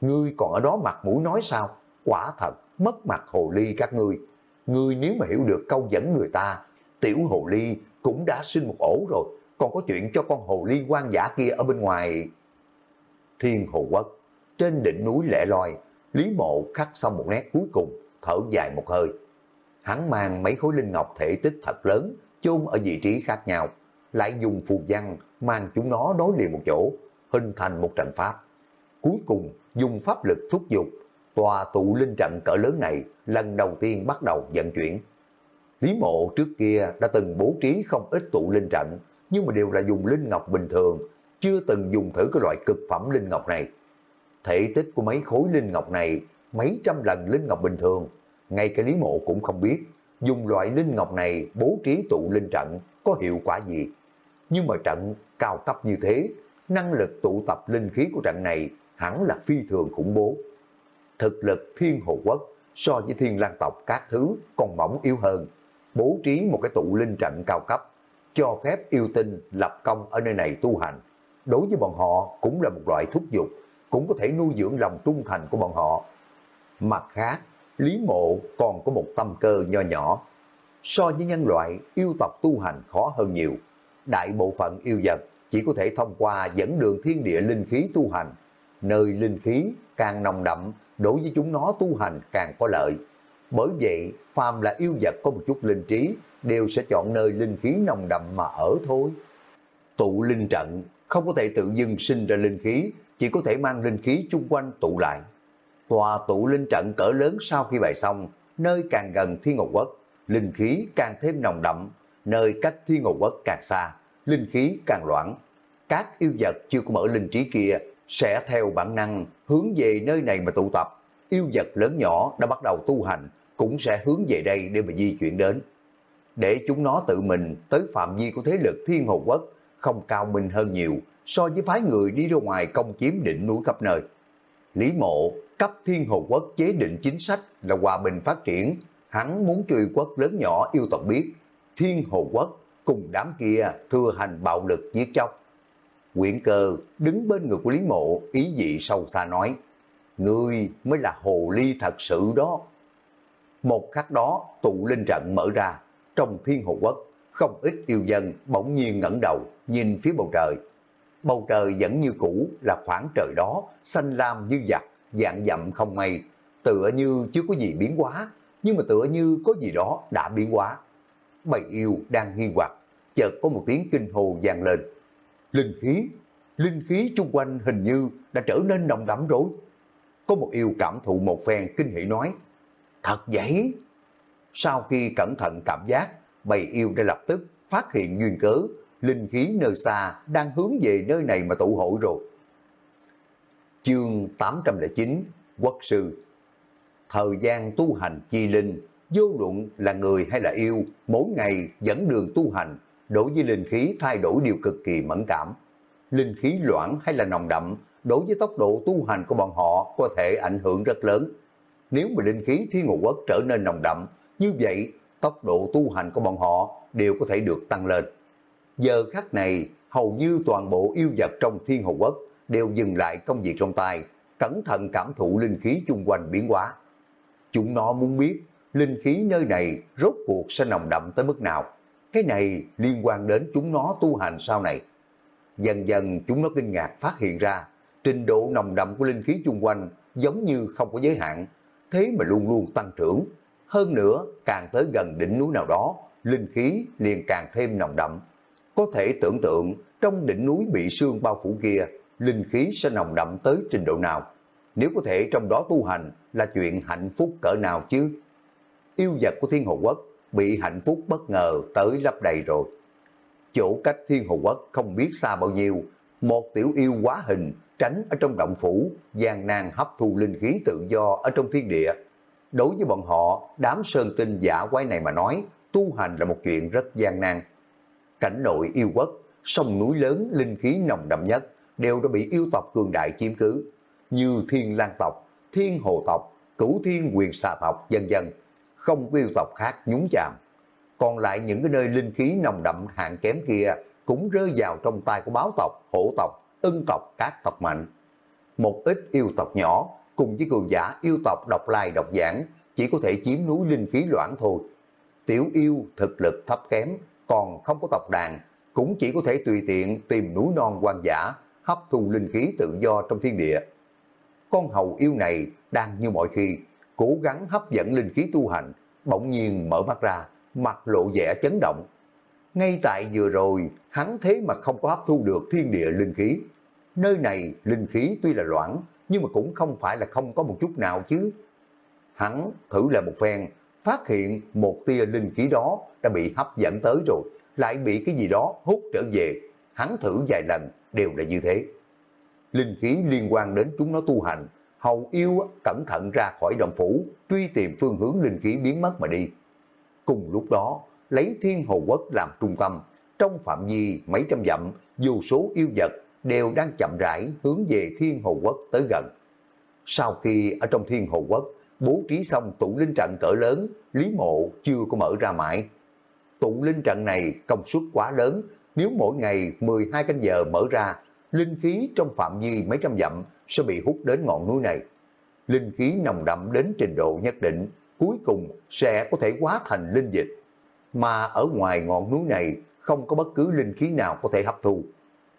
Speaker 1: ngươi còn ở đó mặt mũi nói sao, quả thật mất mặt hồ ly các ngươi. Ngươi nếu mà hiểu được câu dẫn người ta, tiểu hồ ly cũng đã sinh một ổ rồi, còn có chuyện cho con hồ ly quan giả kia ở bên ngoài. Thiên hồ quốc, trên đỉnh núi lẻ loi, Lý Mộ khắc xong một nét cuối cùng, thở dài một hơi. Hắn mang mấy khối linh ngọc thể tích thật lớn, chôn ở vị trí khác nhau, lại dùng phù văn mang chúng nó đối liền một chỗ, hình thành một trận pháp. Cuối cùng dùng pháp lực thúc giục, tòa tụ linh trận cỡ lớn này lần đầu tiên bắt đầu vận chuyển. Lý mộ trước kia đã từng bố trí không ít tụ linh trận, nhưng mà đều là dùng linh ngọc bình thường, chưa từng dùng thử cái loại cực phẩm linh ngọc này. Thể tích của mấy khối linh ngọc này mấy trăm lần linh ngọc bình thường, ngay cả Lý mộ cũng không biết dùng loại linh ngọc này bố trí tụ linh trận có hiệu quả gì. Nhưng mà trận cao cấp như thế, năng lực tụ tập linh khí của trận này hẳn là phi thường khủng bố. Thực lực thiên hồ quốc so với thiên lang tộc các thứ còn mỏng yếu hơn. Bố trí một cái tụ linh trận cao cấp, cho phép yêu tinh lập công ở nơi này tu hành. Đối với bọn họ cũng là một loại thúc giục, cũng có thể nuôi dưỡng lòng trung thành của bọn họ. Mặt khác, Lý Mộ còn có một tâm cơ nho nhỏ. So với nhân loại, yêu tộc tu hành khó hơn nhiều. Đại bộ phận yêu vật chỉ có thể thông qua dẫn đường thiên địa linh khí tu hành. Nơi linh khí càng nồng đậm, đối với chúng nó tu hành càng có lợi. Bởi vậy, phàm là yêu vật có một chút linh trí, đều sẽ chọn nơi linh khí nồng đậm mà ở thôi. Tụ linh trận không có thể tự dưng sinh ra linh khí, chỉ có thể mang linh khí chung quanh tụ lại. Tòa tụ linh trận cỡ lớn sau khi bày xong, nơi càng gần Thiên Ngọc Quốc, linh khí càng thêm nồng đậm, nơi cách Thiên Ngọc Quốc càng xa, linh khí càng loãng. Các yêu vật chưa có mở linh trí kia sẽ theo bản năng hướng về nơi này mà tụ tập. Yêu vật lớn nhỏ đã bắt đầu tu hành cũng sẽ hướng về đây để mà di chuyển đến. Để chúng nó tự mình tới phạm vi của thế lực Thiên Hồ Quốc không cao minh hơn nhiều so với phái người đi ra ngoài công chiếm đỉnh núi khắp nơi. Lý Mộ cấp Thiên Hồ Quốc chế định chính sách là hòa bình phát triển, hắn muốn cho yêu quốc lớn nhỏ yêu tộc biết, Thiên Hồ Quốc cùng đám kia thừa hành bạo lực giết chóc. Quyển cơ đứng bên người của Lý Mộ ý dị sâu xa nói, Ngươi mới là hồ ly thật sự đó. Một khắc đó tụ linh trận mở ra, trong thiên hồ quốc, không ít yêu dân bỗng nhiên ngẩng đầu nhìn phía bầu trời. Bầu trời vẫn như cũ là khoảng trời đó, xanh lam như giặc, dạng dặm không mây, tựa như chưa có gì biến hóa, nhưng mà tựa như có gì đó đã biến hóa. Bầy yêu đang nghi hoặc, chợt có một tiếng kinh hồ vang lên. Linh khí, linh khí chung quanh hình như đã trở nên nồng đậm rồi. Có một yêu cảm thụ một phen kinh hỉ nói, thật vậy. Sau khi cẩn thận cảm giác, bầy yêu đã lập tức phát hiện duyên cớ, linh khí nơi xa đang hướng về nơi này mà tụ hội rồi. Chương 809 Quốc sư Thời gian tu hành chi linh, vô luận là người hay là yêu, mỗi ngày dẫn đường tu hành, đối với linh khí thay đổi điều cực kỳ mẫn cảm. Linh khí loãng hay là nồng đậm, đối với tốc độ tu hành của bọn họ có thể ảnh hưởng rất lớn. Nếu mà linh khí thiên ngũ quốc trở nên nồng đậm, như vậy tốc độ tu hành của bọn họ đều có thể được tăng lên. Giờ khắc này, hầu như toàn bộ yêu vật trong thiên hồ quốc đều dừng lại công việc trong tay, cẩn thận cảm thụ linh khí chung quanh biến hóa. Chúng nó muốn biết linh khí nơi này rốt cuộc sẽ nồng đậm tới mức nào. Cái này liên quan đến chúng nó tu hành sau này. Dần dần chúng nó kinh ngạc phát hiện ra trình độ nồng đậm của linh khí chung quanh giống như không có giới hạn. thế mà luôn luôn tăng trưởng. Hơn nữa, càng tới gần đỉnh núi nào đó, linh khí liền càng thêm nồng đậm. Có thể tưởng tượng, trong đỉnh núi bị sương bao phủ kia, linh khí sẽ nồng đậm tới trình độ nào. Nếu có thể trong đó tu hành là chuyện hạnh phúc cỡ nào chứ? Yêu vật của Thiên Hồ Quốc bị hạnh phúc bất ngờ tới lấp đầy rồi. Chỗ cách Thiên Hồ Quốc không biết xa bao nhiêu, một tiểu yêu quá hình tránh ở trong động phủ, gian nan hấp thu linh khí tự do ở trong thiên địa. Đối với bọn họ, đám sơn tinh giả quái này mà nói, tu hành là một chuyện rất gian nan. Cảnh nội yêu quốc, sông núi lớn, linh khí nồng đậm nhất, đều đã bị yêu tộc cường đại chiếm cứ, như thiên lang tộc, thiên hồ tộc, cửu thiên quyền xà tộc, dân dân, không có yêu tộc khác nhúng chạm. Còn lại những cái nơi linh khí nồng đậm hạng kém kia cũng rơi vào trong tay của báo tộc, hổ tộc, ưng tộc, các tộc mạnh. Một ít yêu tộc nhỏ cùng với cường giả yêu tộc độc lai độc giảng chỉ có thể chiếm núi linh khí loãng thôi. Tiểu yêu thực lực thấp kém, còn không có tộc đàn, cũng chỉ có thể tùy tiện tìm núi non quan giả, hấp thu linh khí tự do trong thiên địa. Con hầu yêu này đang như mọi khi, cố gắng hấp dẫn linh khí tu hành, bỗng nhiên mở mắt ra, mặt lộ vẻ chấn động. Ngay tại vừa rồi, hắn thế mà không có hấp thu được thiên địa linh khí. Nơi này linh khí tuy là loãng, nhưng mà cũng không phải là không có một chút nào chứ. Hắn thử là một phen, phát hiện một tia linh khí đó đã bị hấp dẫn tới rồi, lại bị cái gì đó hút trở về. Hắn thử vài lần, đều là như thế. Linh khí liên quan đến chúng nó tu hành, hầu yêu cẩn thận ra khỏi động phủ, truy tìm phương hướng linh khí biến mất mà đi. Cùng lúc đó, lấy thiên hồ quốc làm trung tâm, trong phạm vi mấy trăm dặm, dù số yêu vật đều đang chậm rãi hướng về thiên hồ quốc tới gần. Sau khi ở trong thiên hồ quốc, bố trí xong tụ linh trận cỡ lớn, Lý Mộ chưa có mở ra mãi. Tụ linh trận này công suất quá lớn, nếu mỗi ngày 12 canh giờ mở ra, linh khí trong phạm vi mấy trăm dặm sẽ bị hút đến ngọn núi này. Linh khí nồng đậm đến trình độ nhất định, cuối cùng sẽ có thể hóa thành linh dịch. Mà ở ngoài ngọn núi này không có bất cứ linh khí nào có thể hấp thu.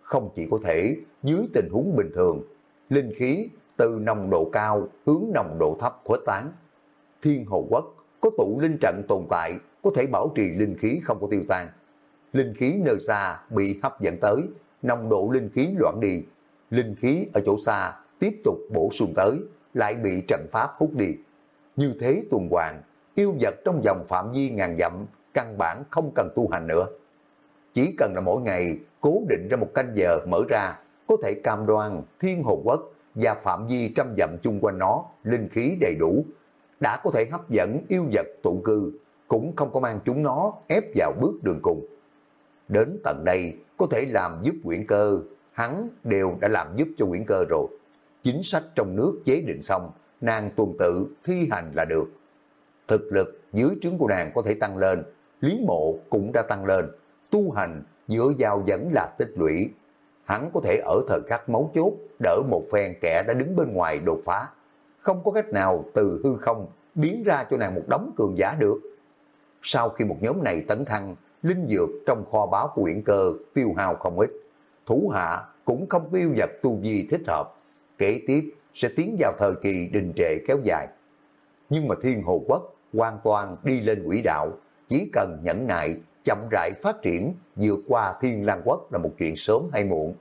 Speaker 1: Không chỉ có thể dưới tình huống bình thường, linh khí từ nồng độ cao hướng nồng độ thấp khuếch tán. Thiên Hồ Quốc có tụ linh trận tồn tại có thể bảo trì linh khí không có tiêu tan. Linh khí nơi xa bị hấp dẫn tới, nồng độ linh khí loạn đi. Linh khí ở chỗ xa tiếp tục bổ sung tới, lại bị trận pháp hút đi. Như thế tuần hoàn, yêu vật trong vòng phạm vi ngàn dặm căn bản không cần tu hành nữa. Chỉ cần là mỗi ngày cố định ra một canh giờ mở ra, có thể cam đoan thiên hồ quốc và phạm vi trăm dặm chung quanh nó, linh khí đầy đủ, đã có thể hấp dẫn yêu vật tụ cư, cũng không có mang chúng nó ép vào bước đường cùng. Đến tận đây, có thể làm giúp quyển cơ, hắn đều đã làm giúp cho quyển cơ rồi. Chính sách trong nước chế định xong, nàng tuần tự thi hành là được. Thực lực dưới trướng của nàng có thể tăng lên, lý mộ cũng đã tăng lên, tu hành dựa vào vẫn là tích lũy. Hắn có thể ở thời khắc mấu chốt đỡ một phen kẻ đã đứng bên ngoài đột phá. Không có cách nào từ hư không biến ra cho nàng một đống cường giả được. Sau khi một nhóm này tấn thăng, linh dược trong kho báo của quyển cơ tiêu hao không ít. Thủ hạ cũng không có yêu vật tu vi thích hợp. Kế tiếp sẽ tiến vào thời kỳ đình trệ kéo dài. Nhưng mà thiên hồ quốc hoàn toàn đi lên quỹ đạo, chỉ cần nhẫn nại, chậm rãi phát triển, vượt qua thiên lang quốc là một chuyện sớm hay muộn.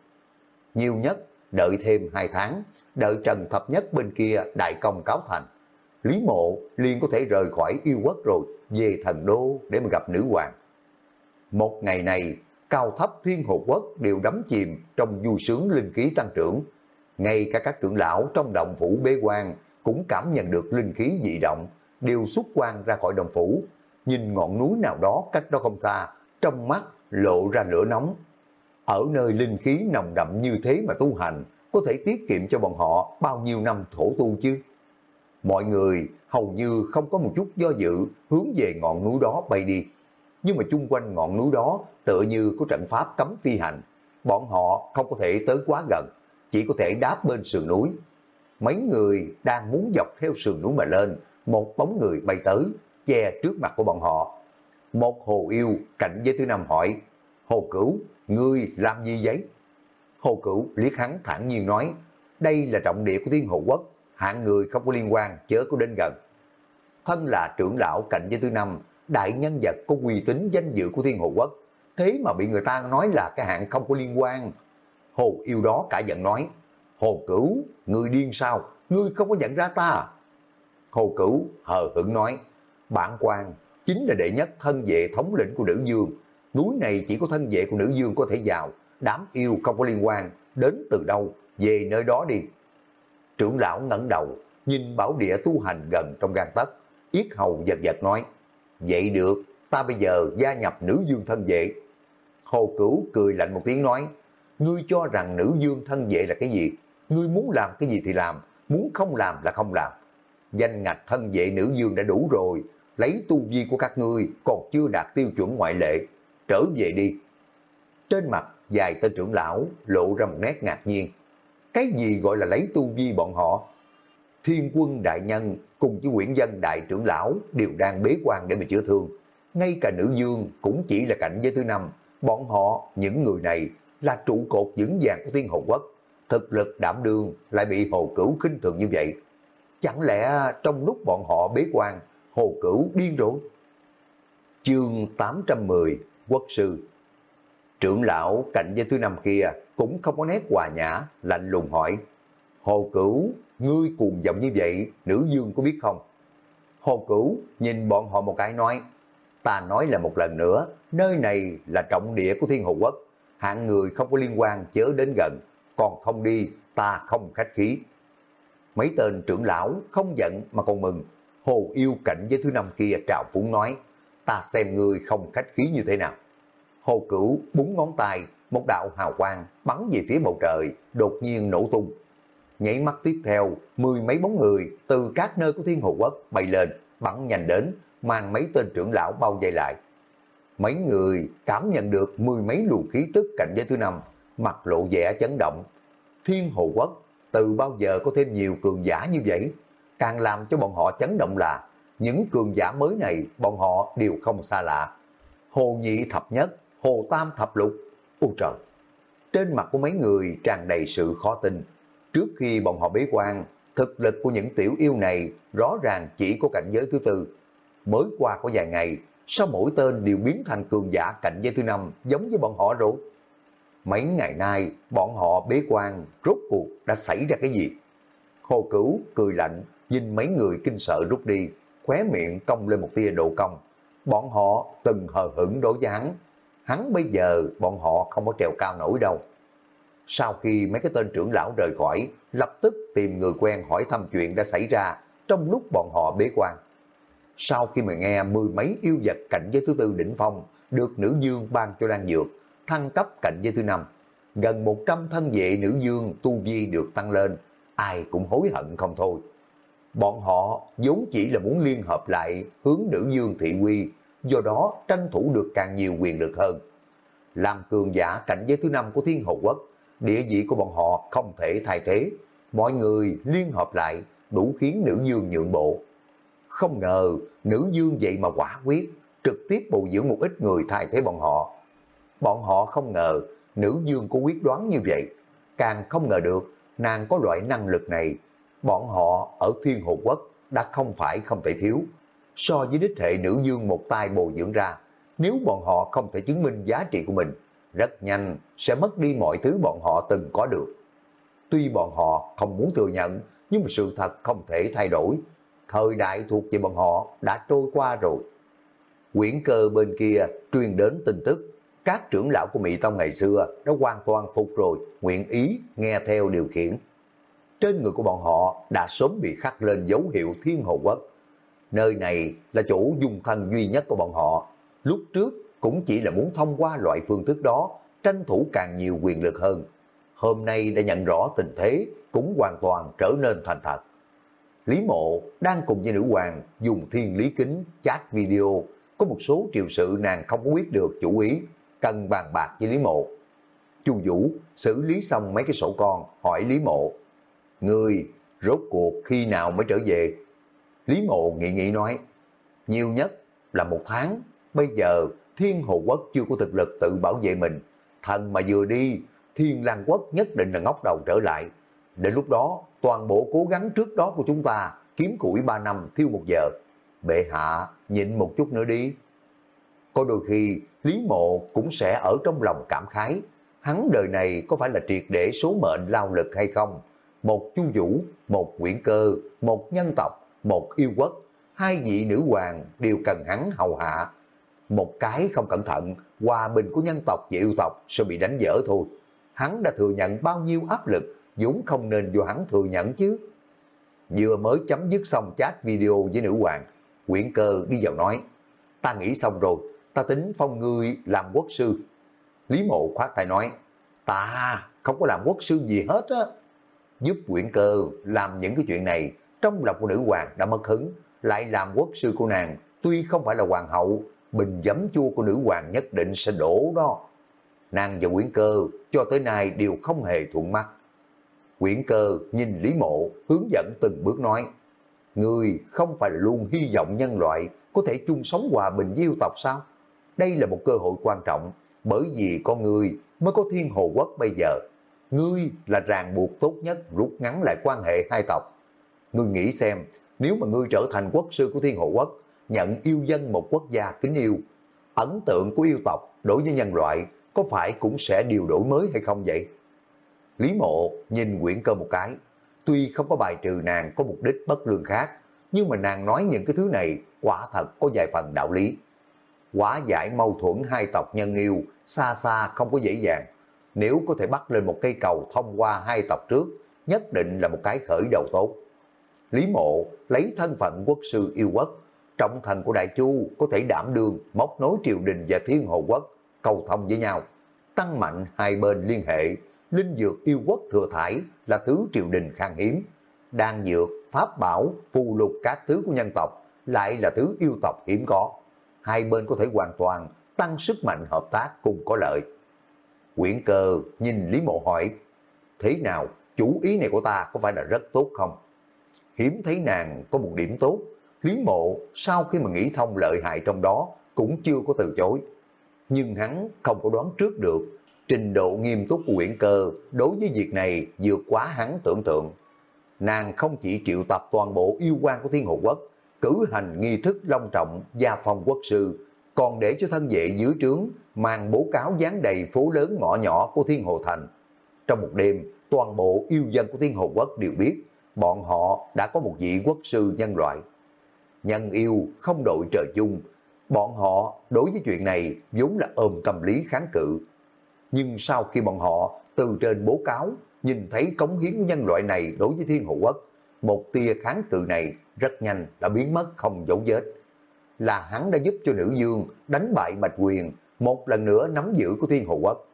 Speaker 1: Nhiều nhất, đợi thêm 2 tháng, đợi Trần Thập Nhất bên kia đại công cáo thành. Lý Mộ liền có thể rời khỏi yêu quốc rồi, về thần đô để mà gặp nữ hoàng. Một ngày này, cao thấp thiên hồ quốc đều đắm chìm trong du sướng linh khí tăng trưởng. Ngay cả các trưởng lão trong động phủ bế quan cũng cảm nhận được linh khí dị động, đều xuất quan ra khỏi đồng phủ, nhìn ngọn núi nào đó cách đó không xa, trong mắt lộ ra lửa nóng. Ở nơi linh khí nồng đậm như thế mà tu hành, có thể tiết kiệm cho bọn họ bao nhiêu năm thổ tu chứ? Mọi người hầu như không có một chút do dự hướng về ngọn núi đó bay đi. Nhưng mà chung quanh ngọn núi đó tựa như có trận pháp cấm phi hành. Bọn họ không có thể tới quá gần, chỉ có thể đáp bên sườn núi. Mấy người đang muốn dọc theo sườn núi mà lên, một bóng người bay tới, che trước mặt của bọn họ. Một hồ yêu cạnh với thứ năm hỏi, Hồ Cửu, ngươi làm gì vậy? Hồ Cửu liếc hắn thẳng nhiên nói, đây là trọng địa của thiên hồ quốc, hạng người không có liên quan, chớ có đến gần. thân là trưởng lão cạnh với thứ năm, đại nhân vật có uy tín danh dự của thiên hồ quốc, thế mà bị người ta nói là cái hạng không có liên quan. Hồ yêu đó cả giận nói, Hồ Cửu, người điên sao, ngươi không có nhận ra ta à? Hồ Cửu hờ hững nói, bản quan chính là đệ nhất thân vệ thống lĩnh của nữ dương, núi này chỉ có thân vệ của nữ dương có thể vào, đám yêu không có liên quan, đến từ đâu, về nơi đó đi. Trưởng lão ngẩng đầu, nhìn bảo địa tu hành gần trong gan tấc, yết hầu giật giật nói, vậy được, ta bây giờ gia nhập nữ dương thân vệ. Hồ Cửu cười lạnh một tiếng nói, ngươi cho rằng nữ dương thân vệ là cái gì? Ngươi muốn làm cái gì thì làm, muốn không làm là không làm. Danh ngạch thân vệ nữ dương đã đủ rồi, lấy tu vi của các ngươi còn chưa đạt tiêu chuẩn ngoại lệ, trở về đi. Trên mặt dài tên trưởng lão lộ ra một nét ngạc nhiên. Cái gì gọi là lấy tu vi bọn họ? Thiên quân đại nhân cùng với quyển dân đại trưởng lão đều đang bế quan để mà chữa thương. Ngay cả nữ dương cũng chỉ là cảnh giới thứ năm. Bọn họ, những người này là trụ cột vững vàng của thiên hồ quốc. Thực lực đảm đương lại bị hồ cửu khinh thường như vậy. Chẳng lẽ trong lúc bọn họ bế quan, hồ cửu điên rồi? Chương 810 Quốc sư Trưởng lão cạnh với thứ năm kia cũng không có nét hòa nhã, lạnh lùng hỏi. Hồ cửu, ngươi cuồng giọng như vậy, nữ dương có biết không? Hồ cửu nhìn bọn họ một cái nói, ta nói là một lần nữa, nơi này là trọng địa của thiên hồ quốc, hạng người không có liên quan chớ đến gần, còn không đi, ta không khách khí. Mấy tên trưởng lão không giận mà còn mừng, hồ yêu cảnh với thứ năm kia trào phúng nói, ta xem ngươi không khách khí như thế nào. Hồ cửu búng ngón tay, một đạo hào quang bắn về phía bầu trời, đột nhiên nổ tung. Nhảy mắt tiếp theo, mười mấy bóng người từ các nơi của thiên hồ quốc bay lên, bắn nhanh đến, mang mấy tên trưởng lão bao vây lại. Mấy người cảm nhận được mười mấy luồng khí tức cạnh giới thứ năm, mặt lộ vẻ chấn động. Thiên hồ quốc từ bao giờ có thêm nhiều cường giả như vậy? Càng làm cho bọn họ chấn động là những cường giả mới này bọn họ đều không xa lạ. Hồ nhị thập nhất, hồ tam thập lục, u trời! Trên mặt của mấy người tràn đầy sự khó tin. Trước khi bọn họ bế quan, thực lực của những tiểu yêu này rõ ràng chỉ có cảnh giới thứ tư. Mới qua có vài ngày, sao mỗi tên đều biến thành cường giả cảnh giới thứ năm giống với bọn họ rồi? Mấy ngày nay, bọn họ bế quan, rốt cuộc đã xảy ra cái gì? Hồ Cửu cười lạnh, nhìn mấy người kinh sợ rút đi, khóe miệng cong lên một tia độ cong. Bọn họ từng hờ hững đối với hắn. Hắn bây giờ bọn họ không có trèo cao nổi đâu. Sau khi mấy cái tên trưởng lão rời khỏi, lập tức tìm người quen hỏi thăm chuyện đã xảy ra trong lúc bọn họ bế quan. Sau khi mà nghe mười mấy yêu vật cạnh giới thứ tư đỉnh phong được nữ dương ban cho đan dược, thăng cấp cạnh giới thứ năm, gần 100 thân vệ nữ dương tu vi được tăng lên, ai cũng hối hận không thôi. Bọn họ vốn chỉ là muốn liên hợp lại hướng nữ dương thị quy, do đó tranh thủ được càng nhiều quyền lực hơn. Làm cường giả cảnh giới thứ năm của thiên hậu quốc, địa vị của bọn họ không thể thay thế. Mọi người liên hợp lại đủ khiến nữ dương nhượng bộ. Không ngờ nữ dương vậy mà quả quyết, trực tiếp bù dưỡng một ít người thay thế bọn họ. Bọn họ không ngờ nữ dương có quyết đoán như vậy. Càng không ngờ được nàng có loại năng lực này. Bọn họ ở thiên hồ quốc đã không phải không thể thiếu. So với đích hệ nữ dương một tay bồi dưỡng ra, nếu bọn họ không thể chứng minh giá trị của mình, rất nhanh sẽ mất đi mọi thứ bọn họ từng có được. Tuy bọn họ không muốn thừa nhận, nhưng mà sự thật không thể thay đổi. Thời đại thuộc về bọn họ đã trôi qua rồi. Quyển cơ bên kia truyền đến tin tức, các trưởng lão của Mỹ Tông ngày xưa đã hoàn toàn phục rồi, nguyện ý nghe theo điều khiển. Trên người của bọn họ đã sớm bị khắc lên dấu hiệu thiên hồ quốc. Nơi này là chỗ dung thân duy nhất của bọn họ. Lúc trước cũng chỉ là muốn thông qua loại phương thức đó, tranh thủ càng nhiều quyền lực hơn. Hôm nay đã nhận rõ tình thế, cũng hoàn toàn trở nên thành thật. Lý Mộ đang cùng với nữ hoàng dùng thiên lý kính chat video, có một số triệu sự nàng không có biết được chủ ý, cần bàn bạc với Lý Mộ. Chu Vũ xử lý xong mấy cái sổ con, hỏi Lý Mộ, Người rốt cuộc khi nào mới trở về? Lý Mộ nghị nghị nói, nhiều nhất là một tháng, bây giờ Thiên Hồ Quốc chưa có thực lực tự bảo vệ mình. Thần mà vừa đi, Thiên Lang Quốc nhất định là ngóc đầu trở lại. Đến lúc đó, toàn bộ cố gắng trước đó của chúng ta kiếm củi 3 năm thiêu một giờ. Bệ hạ, nhịn một chút nữa đi. Có đôi khi, Lý Mộ cũng sẽ ở trong lòng cảm khái, hắn đời này có phải là triệt để số mệnh lao lực hay không? Một chu vũ, một quyển cơ, một nhân tộc, một yêu quốc, hai vị nữ hoàng đều cần hắn hầu hạ. Một cái không cẩn thận, hòa bình của nhân tộc và yêu tộc sẽ bị đánh dở thôi. Hắn đã thừa nhận bao nhiêu áp lực, vốn không nên do hắn thừa nhận chứ. Vừa mới chấm dứt xong chat video với nữ hoàng, quyển cơ đi vào nói, ta nghĩ xong rồi, ta tính phong ngươi làm quốc sư. Lý mộ khoát tay nói, ta không có làm quốc sư gì hết á. Giúp quyển cơ làm những cái chuyện này, trong lòng của nữ hoàng đã mất hứng, lại làm quốc sư của nàng, tuy không phải là hoàng hậu, bình giấm chua của nữ hoàng nhất định sẽ đổ đó. Nàng và quyển cơ cho tới nay đều không hề thuận mắt. Quyển cơ nhìn Lý Mộ hướng dẫn từng bước nói, Người không phải luôn hy vọng nhân loại có thể chung sống hòa bình với yêu tộc sao? Đây là một cơ hội quan trọng, bởi vì con người mới có thiên hồ quốc bây giờ. Ngươi là ràng buộc tốt nhất rút ngắn lại quan hệ hai tộc. Ngươi nghĩ xem, nếu mà ngươi trở thành quốc sư của thiên hộ quốc, nhận yêu dân một quốc gia kính yêu, ấn tượng của yêu tộc đối với nhân loại có phải cũng sẽ điều đổi mới hay không vậy? Lý mộ nhìn quyển cơ một cái, tuy không có bài trừ nàng có mục đích bất lương khác, nhưng mà nàng nói những cái thứ này quả thật có vài phần đạo lý. Quả giải mâu thuẫn hai tộc nhân yêu xa xa không có dễ dàng. Nếu có thể bắt lên một cây cầu thông qua hai tộc trước, nhất định là một cái khởi đầu tốt. Lý mộ lấy thân phận quốc sư yêu quốc, trọng thần của Đại Chu có thể đảm đương móc nối triều đình và thiên hồ quốc, cầu thông với nhau, tăng mạnh hai bên liên hệ, linh dược yêu quốc thừa thải là thứ triều đình khan hiếm, đan dược, pháp bảo, phù lục các thứ của nhân tộc lại là thứ yêu tộc hiếm có. Hai bên có thể hoàn toàn tăng sức mạnh hợp tác cùng có lợi. Quyển cơ nhìn Lý Mộ hỏi, thế nào, chủ ý này của ta có phải là rất tốt không? Hiếm thấy nàng có một điểm tốt, Lý Mộ sau khi mà nghĩ thông lợi hại trong đó cũng chưa có từ chối. Nhưng hắn không có đoán trước được trình độ nghiêm túc của quyển cơ đối với việc này vượt quá hắn tưởng tượng. Nàng không chỉ triệu tập toàn bộ yêu quan của Thiên Hồ Quốc, cử hành nghi thức long trọng gia phong quốc sư, còn để cho thân vệ dưới trướng mang bố cáo dán đầy phố lớn ngõ nhỏ của Thiên Hồ Thành. Trong một đêm, toàn bộ yêu dân của Thiên Hồ Quốc đều biết bọn họ đã có một vị quốc sư nhân loại. Nhân yêu không đội trời chung, bọn họ đối với chuyện này vốn là ôm tâm lý kháng cự. Nhưng sau khi bọn họ từ trên bố cáo nhìn thấy cống hiến của nhân loại này đối với Thiên Hồ Quốc, một tia kháng cự này rất nhanh đã biến mất không dấu vết. Là hắn đã giúp cho nữ dương đánh bại Bạch Quyền, một lần nữa nắm giữ của Thiên Hồ Quốc.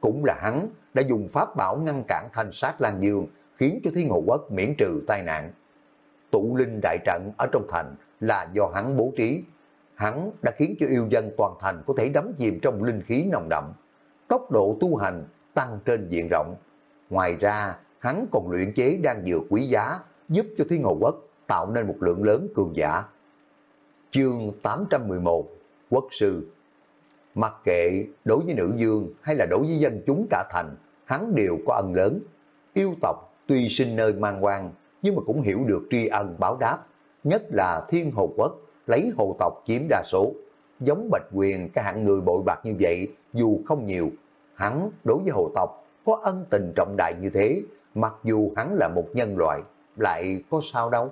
Speaker 1: Cũng là hắn đã dùng pháp bảo ngăn cản thanh sát Lan Dương, khiến cho Thiên Hồ Quốc miễn trừ tai nạn. Tụ linh đại trận ở trong thành là do hắn bố trí. Hắn đã khiến cho yêu dân toàn thành có thể đắm chìm trong linh khí nồng đậm. Tốc độ tu hành tăng trên diện rộng. Ngoài ra, hắn còn luyện chế đang dược quý giá, giúp cho Thiên Hồ Quốc tạo nên một lượng lớn cường giả. Chương 811 Quốc sư Mặc kệ đối với nữ dương hay là đối với dân chúng cả thành, hắn đều có ân lớn. Yêu tộc tuy sinh nơi mang quan, nhưng mà cũng hiểu được tri ân báo đáp, nhất là thiên hồ quốc, lấy hồ tộc chiếm đa số. Giống bạch quyền cái hạng người bội bạc như vậy, dù không nhiều, hắn đối với hồ tộc có ân tình trọng đại như thế, mặc dù hắn là một nhân loại, lại có sao đâu.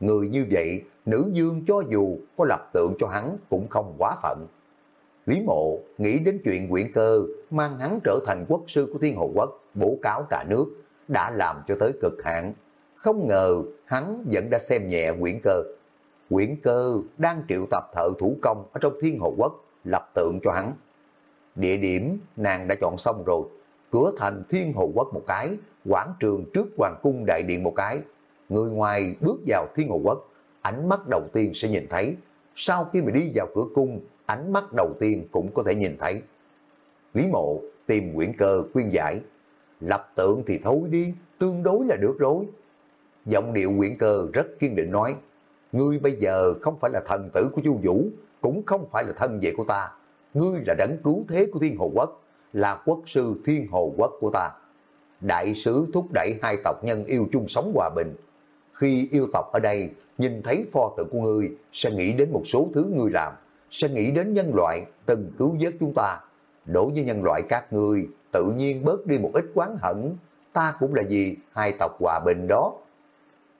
Speaker 1: Người như vậy, nữ dương cho dù có lập tượng cho hắn cũng không quá phận. Lý mộ nghĩ đến chuyện quyển cơ mang hắn trở thành quốc sư của thiên hồ quốc, bố cáo cả nước, đã làm cho tới cực hạn. Không ngờ hắn vẫn đã xem nhẹ quyển cơ. Quyển cơ đang triệu tập thợ thủ công ở trong thiên hồ quốc, lập tượng cho hắn. Địa điểm nàng đã chọn xong rồi, cửa thành thiên hồ quốc một cái, quảng trường trước hoàng cung đại điện một cái. Người ngoài bước vào thiên hồ quốc, ánh mắt đầu tiên sẽ nhìn thấy. Sau khi mà đi vào cửa cung, ánh mắt đầu tiên cũng có thể nhìn thấy. Lý mộ tìm quyển cơ khuyên giải. Lập tượng thì thối đi, tương đối là được rồi. Giọng điệu quyển cơ rất kiên định nói, ngươi bây giờ không phải là thần tử của Chu Vũ, cũng không phải là thân vệ của ta. Ngươi là đấng cứu thế của Thiên Hồ Quốc, là quốc sư Thiên Hồ Quốc của ta. Đại sứ thúc đẩy hai tộc nhân yêu chung sống hòa bình khi yêu tộc ở đây nhìn thấy pho tượng của ngươi sẽ nghĩ đến một số thứ ngươi làm, sẽ nghĩ đến nhân loại từng cứu vớt chúng ta. Đối với nhân loại các ngươi, tự nhiên bớt đi một ít quán hận, ta cũng là gì hai tộc hòa bình đó.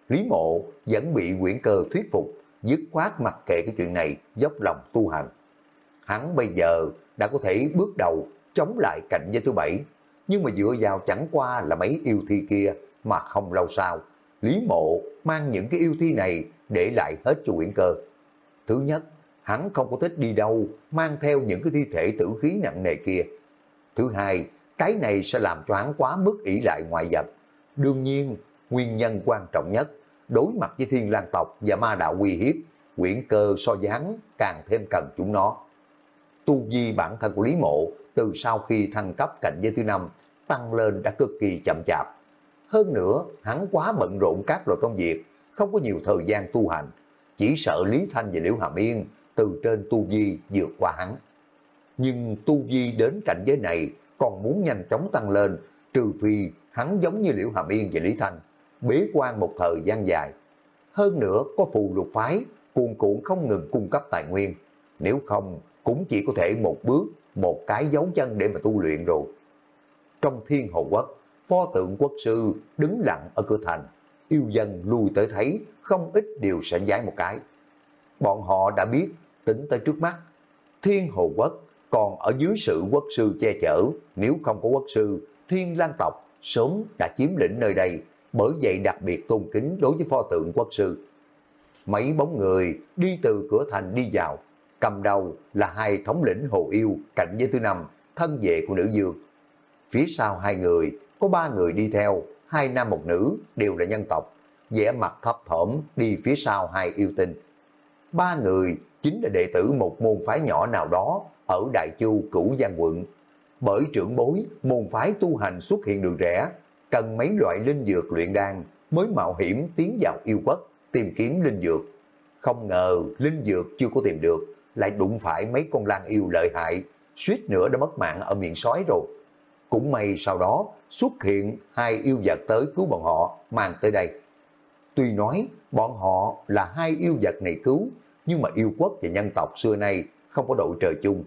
Speaker 1: Lý mộ vẫn bị quyển cơ thuyết phục, dứt khoát mặc kệ cái chuyện này, dốc lòng tu hành. Hắn bây giờ đã có thể bước đầu chống lại cạnh giới thứ bảy, nhưng mà dựa vào chẳng qua là mấy yêu thi kia mà không lâu sau, Lý mộ mang những cái yêu thi này để lại hết cho Nguyễn cơ. Thứ nhất, hắn không có thích đi đâu, mang theo những cái thi thể tử khí nặng nề kia. Thứ hai, cái này sẽ làm cho hắn quá mức ỷ lại ngoại vật. Đương nhiên, nguyên nhân quan trọng nhất, đối mặt với thiên lang tộc và ma đạo uy hiếp, Nguyễn cơ so với hắn càng thêm cần chúng nó. Tu vi bản thân của Lý Mộ từ sau khi thăng cấp cảnh giới thứ năm tăng lên đã cực kỳ chậm chạp. Hơn nữa, hắn quá bận rộn các loại công việc, không có nhiều thời gian tu hành. Chỉ sợ Lý Thanh và Liễu Hàm Yên từ trên tu vi vượt qua hắn. Nhưng tu vi đến cảnh giới này còn muốn nhanh chóng tăng lên, trừ phi hắn giống như Liễu Hàm Yên và Lý Thanh, bế quan một thời gian dài. Hơn nữa có phù lục phái, cuồn cuộn không ngừng cung cấp tài nguyên. Nếu không, cũng chỉ có thể một bước, một cái dấu chân để mà tu luyện rồi. Trong thiên hồ quốc, pho tượng quốc sư đứng lặng ở cửa thành, yêu dân lui tới thấy, không ít điều sẽ giái một cái. Bọn họ đã biết, tính tới trước mắt, thiên hồ quốc còn ở dưới sự quốc sư che chở, nếu không có quốc sư, thiên lang tộc sớm đã chiếm lĩnh nơi đây, bởi vậy đặc biệt tôn kính đối với pho tượng quốc sư. Mấy bóng người đi từ cửa thành đi vào, cầm đầu là hai thống lĩnh hồ yêu cạnh với thứ năm, thân vệ của nữ dương. Phía sau hai người, có ba người đi theo, hai nam một nữ, đều là nhân tộc, vẻ mặt thấp thỏm đi phía sau hai yêu tinh. Ba người chính là đệ tử một môn phái nhỏ nào đó ở Đại Chu Cửu Giang quận. Bởi trưởng bối, môn phái tu hành xuất hiện đường rẽ, cần mấy loại linh dược luyện đan mới mạo hiểm tiến vào yêu quốc, tìm kiếm linh dược. Không ngờ linh dược chưa có tìm được, lại đụng phải mấy con lang yêu lợi hại, suýt nữa đã mất mạng ở miệng sói rồi. Cũng may sau đó xuất hiện hai yêu vật tới cứu bọn họ mang tới đây. Tuy nói bọn họ là hai yêu vật này cứu, nhưng mà yêu quốc và nhân tộc xưa nay không có đội trời chung.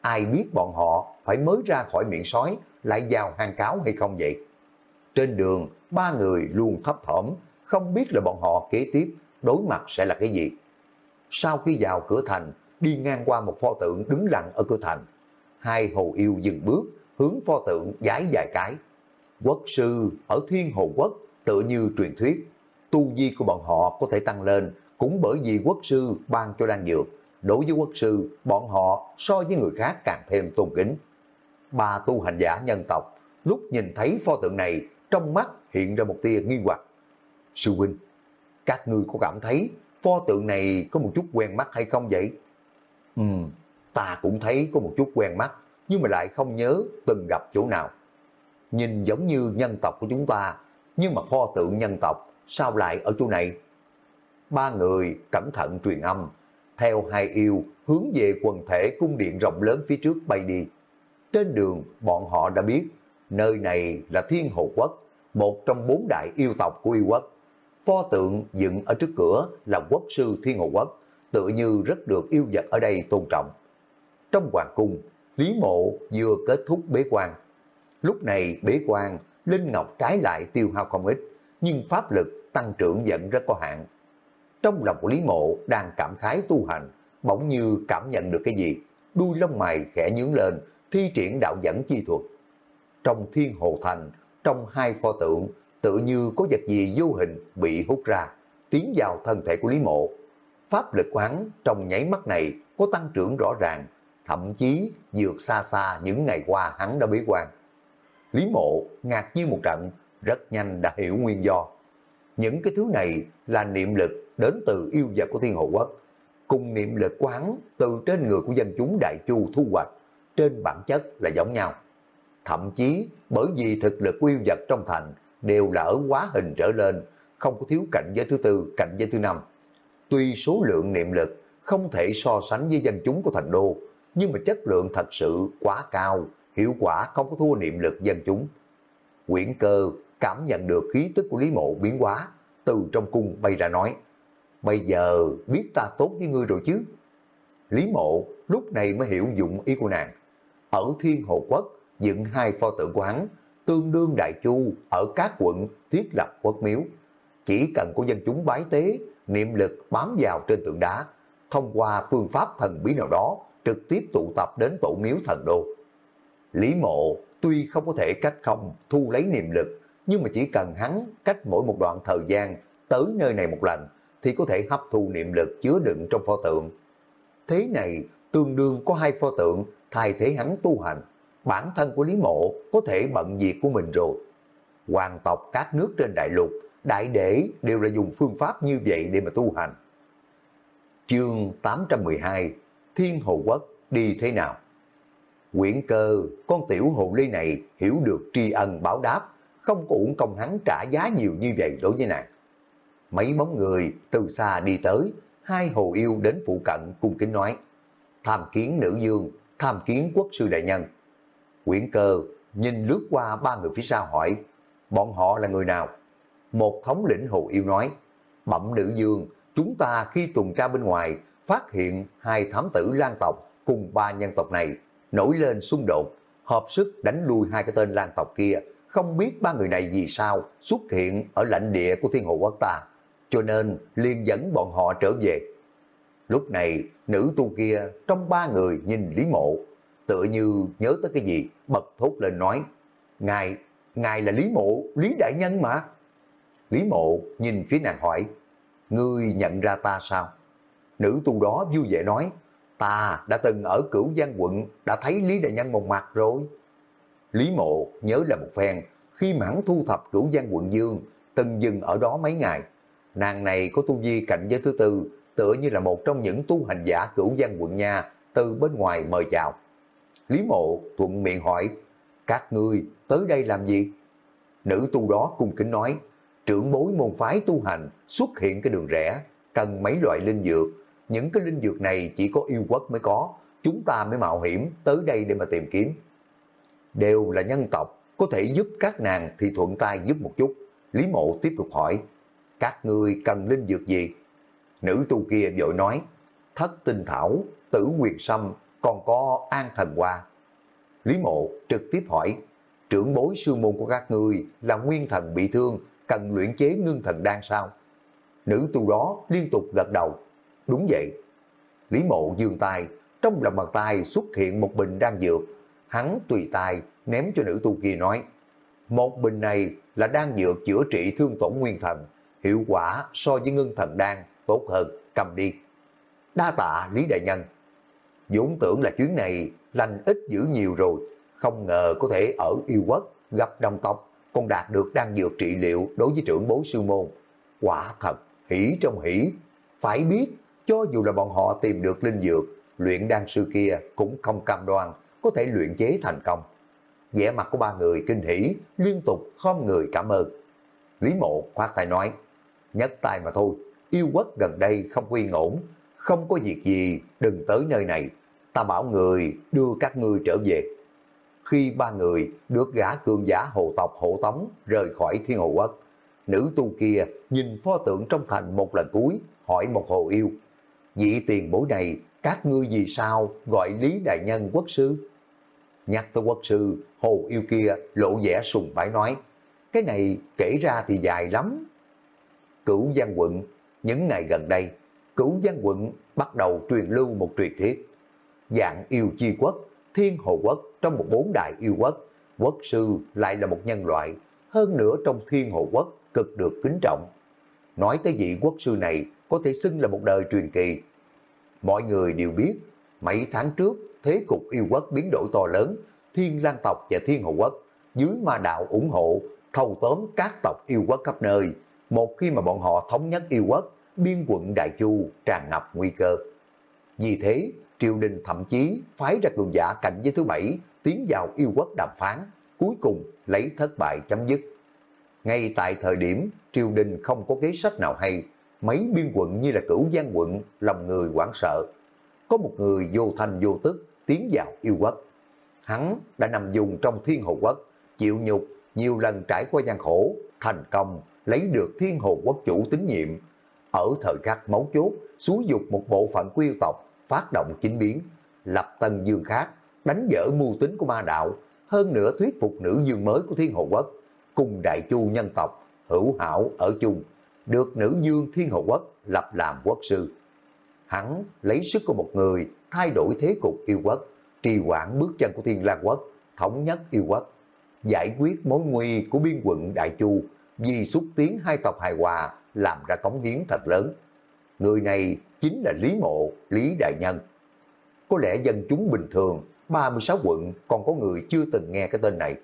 Speaker 1: Ai biết bọn họ phải mới ra khỏi miệng sói lại vào hang cáo hay không vậy? Trên đường, ba người luôn thấp thỏm, không biết là bọn họ kế tiếp đối mặt sẽ là cái gì. Sau khi vào cửa thành, đi ngang qua một pho tượng đứng lặng ở cửa thành. Hai hồ yêu dừng bước, hướng pho tượng giái dài cái. Quốc sư ở thiên hồ quốc tự như truyền thuyết, tu vi của bọn họ có thể tăng lên cũng bởi vì quốc sư ban cho đan dược. Đối với quốc sư, bọn họ so với người khác càng thêm tôn kính. Ba tu hành giả nhân tộc, lúc nhìn thấy pho tượng này, trong mắt hiện ra một tia nghi hoặc. Sư huynh, các ngươi có cảm thấy pho tượng này có một chút quen mắt hay không vậy? Ừ, ta cũng thấy có một chút quen mắt, nhưng mà lại không nhớ từng gặp chỗ nào. Nhìn giống như nhân tộc của chúng ta, nhưng mà pho tượng nhân tộc sao lại ở chỗ này? Ba người cẩn thận truyền âm, theo hai yêu hướng về quần thể cung điện rộng lớn phía trước bay đi. Trên đường bọn họ đã biết nơi này là Thiên Hồ Quốc, một trong bốn đại yêu tộc của yêu quốc. Pho tượng dựng ở trước cửa là quốc sư Thiên Hồ Quốc, tự như rất được yêu vật ở đây tôn trọng. Trong hoàng cung, Lý Mộ vừa kết thúc bế quan. Lúc này bế quan, Linh Ngọc trái lại tiêu hao không ít, nhưng pháp lực tăng trưởng vẫn rất có hạn. Trong lòng của Lý Mộ đang cảm khái tu hành, bỗng như cảm nhận được cái gì, đuôi lông mày khẽ nhướng lên, thi triển đạo dẫn chi thuật. Trong thiên hồ thành, trong hai pho tượng, tự như có vật gì vô hình bị hút ra, tiến vào thân thể của Lý Mộ. Pháp lực hắn trong nháy mắt này có tăng trưởng rõ ràng, thậm chí vượt xa xa những ngày qua hắn đã bế quan. Lý Mộ ngạc nhiên một trận, rất nhanh đã hiểu nguyên do. Những cái thứ này là niệm lực đến từ yêu vật của Thiên hộ Quốc, cùng niệm lực quán từ trên người của dân chúng Đại Chu thu hoạch, trên bản chất là giống nhau. Thậm chí bởi vì thực lực của yêu vật trong thành đều là ở quá hình trở lên, không có thiếu cạnh giới thứ tư, cạnh giới thứ năm. Tuy số lượng niệm lực không thể so sánh với dân chúng của thành đô, nhưng mà chất lượng thật sự quá cao, hiệu quả không có thua niệm lực dân chúng. Quyển cơ cảm nhận được khí tức của Lý Mộ biến hóa, từ trong cung bay ra nói, bây giờ biết ta tốt với ngươi rồi chứ. Lý mộ lúc này mới hiểu dụng ý của nàng. Ở Thiên Hồ Quốc dựng hai pho tượng của hắn, tương đương đại chu ở các quận thiết lập quốc miếu. Chỉ cần có dân chúng bái tế, niệm lực bám vào trên tượng đá, thông qua phương pháp thần bí nào đó, trực tiếp tụ tập đến tổ miếu thần đô. Lý mộ tuy không có thể cách không thu lấy niệm lực, nhưng mà chỉ cần hắn cách mỗi một đoạn thời gian tới nơi này một lần, thì có thể hấp thu niệm lực chứa đựng trong pho tượng. Thế này tương đương có hai pho tượng thay thế hắn tu hành. Bản thân của Lý Mộ có thể bận việc của mình rồi. Hoàng tộc các nước trên đại lục, đại đế đều là dùng phương pháp như vậy để mà tu hành. Chương 812 Thiên Hồ Quốc đi thế nào? Quyển cơ, con tiểu hồ ly này hiểu được tri ân báo đáp, không có uổng công hắn trả giá nhiều như vậy đối với nàng. Mấy bóng người từ xa đi tới, hai hồ yêu đến phụ cận cung kính nói, tham kiến nữ dương, tham kiến quốc sư đại nhân. Quyển cơ nhìn lướt qua ba người phía sau hỏi, bọn họ là người nào? Một thống lĩnh hồ yêu nói, bẩm nữ dương, chúng ta khi tuần tra bên ngoài, phát hiện hai thám tử lan tộc cùng ba nhân tộc này nổi lên xung đột, hợp sức đánh lui hai cái tên lan tộc kia, không biết ba người này vì sao xuất hiện ở lãnh địa của thiên hồ quốc ta, cho nên liền dẫn bọn họ trở về. Lúc này, nữ tu kia trong ba người nhìn Lý Mộ, tựa như nhớ tới cái gì, bật thốt lên nói, Ngài, Ngài là Lý Mộ, Lý Đại Nhân mà. Lý Mộ nhìn phía nàng hỏi, Ngươi nhận ra ta sao? Nữ tu đó vui vẻ nói, ta đã từng ở cửu giang quận đã thấy Lý Đại Nhân một mặt rồi. Lý Mộ nhớ là một phen, khi mà hắn thu thập cửu giang quận Dương, từng dừng ở đó mấy ngày. Nàng này có tu vi cạnh giới thứ tư, tựa như là một trong những tu hành giả cửu giang quận nha, từ bên ngoài mời chào. Lý Mộ thuận miệng hỏi, các ngươi tới đây làm gì? Nữ tu đó cung kính nói, trưởng bối môn phái tu hành xuất hiện cái đường rẽ, cần mấy loại linh dược. Những cái linh dược này chỉ có yêu quốc mới có, chúng ta mới mạo hiểm tới đây để mà tìm kiếm. Đều là nhân tộc, có thể giúp các nàng thì thuận tay giúp một chút. Lý mộ tiếp tục hỏi, các ngươi cần linh dược gì? Nữ tu kia vội nói, thất tinh thảo, tử quyền sâm, còn có an thần hoa. Lý mộ trực tiếp hỏi, trưởng bối sư môn của các ngươi là nguyên thần bị thương, cần luyện chế ngưng thần đan sao? Nữ tu đó liên tục gật đầu. Đúng vậy. Lý mộ dương tay, trong lòng bàn tay xuất hiện một bình đang dược. Hắn tùy tay ném cho nữ tu kia nói, một bình này là đang dược chữa trị thương tổn nguyên thần, hiệu quả so với ngưng thần đan tốt hơn, cầm đi. Đa tạ Lý Đại Nhân. dũng tưởng là chuyến này lành ít dữ nhiều rồi, không ngờ có thể ở yêu quốc gặp đồng tộc, còn đạt được đang dược trị liệu đối với trưởng bố sư môn. Quả thật, hỷ trong hỷ. Phải biết, cho dù là bọn họ tìm được linh dược, luyện đan sư kia cũng không cam đoan có thể luyện chế thành công. vẻ mặt của ba người kinh hỉ, liên tục khom người cảm ơn. Lý mộ khoát tay nói, nhất tay mà thôi, yêu quốc gần đây không quy ổn, không có việc gì, đừng tới nơi này, ta bảo người đưa các ngươi trở về. Khi ba người được gã cường giả hộ tộc hộ tống rời khỏi thiên hồ quốc, nữ tu kia nhìn pho tượng trong thành một lần cuối, hỏi một hồ yêu, vị tiền bối này các ngươi vì sao gọi Lý Đại Nhân quốc sư? Nhắc tới quốc sư, hồ yêu kia lộ vẻ sùng bái nói, cái này kể ra thì dài lắm. Cửu Giang quận, những ngày gần đây, Cửu Giang quận bắt đầu truyền lưu một truyền thuyết. Dạng yêu chi quốc, thiên hồ quốc trong một bốn đại yêu quốc, quốc sư lại là một nhân loại, hơn nữa trong thiên hồ quốc cực được kính trọng. Nói tới vị quốc sư này có thể xưng là một đời truyền kỳ. Mọi người đều biết, mấy tháng trước, thế cục yêu quốc biến đổi to lớn, thiên lang tộc và thiên hồ quốc, dưới ma đạo ủng hộ, thâu tóm các tộc yêu quốc khắp nơi. Một khi mà bọn họ thống nhất yêu quốc, biên quận Đại Chu tràn ngập nguy cơ. Vì thế, triều đình thậm chí phái ra cường giả cạnh với thứ bảy tiến vào yêu quốc đàm phán, cuối cùng lấy thất bại chấm dứt. Ngay tại thời điểm triều đình không có kế sách nào hay, mấy biên quận như là cửu giang quận lòng người quảng sợ. Có một người vô thanh vô tức tiến vào yêu quốc. Hắn đã nằm dùng trong thiên hồ quốc, chịu nhục, nhiều lần trải qua gian khổ, thành công, lấy được thiên hồ quốc chủ tín nhiệm. Ở thời khắc mấu chốt, xúi dục một bộ phận quyêu tộc, phát động chính biến, lập tân dương khác, đánh dỡ mưu tính của ma đạo, hơn nữa thuyết phục nữ dương mới của thiên hồ quốc, cùng đại chu nhân tộc, hữu hảo ở chung, được nữ dương thiên hậu quốc lập làm quốc sư. Hắn lấy sức của một người thay đổi thế cục yêu quốc, trì quản bước chân của thiên Lan quốc, thống nhất yêu quốc, giải quyết mối nguy của biên quận Đại Chu vì xúc tiến hai tộc hài hòa làm ra cống hiến thật lớn. Người này chính là Lý Mộ, Lý Đại Nhân. Có lẽ dân chúng bình thường, 36 quận còn có người chưa từng nghe cái tên này.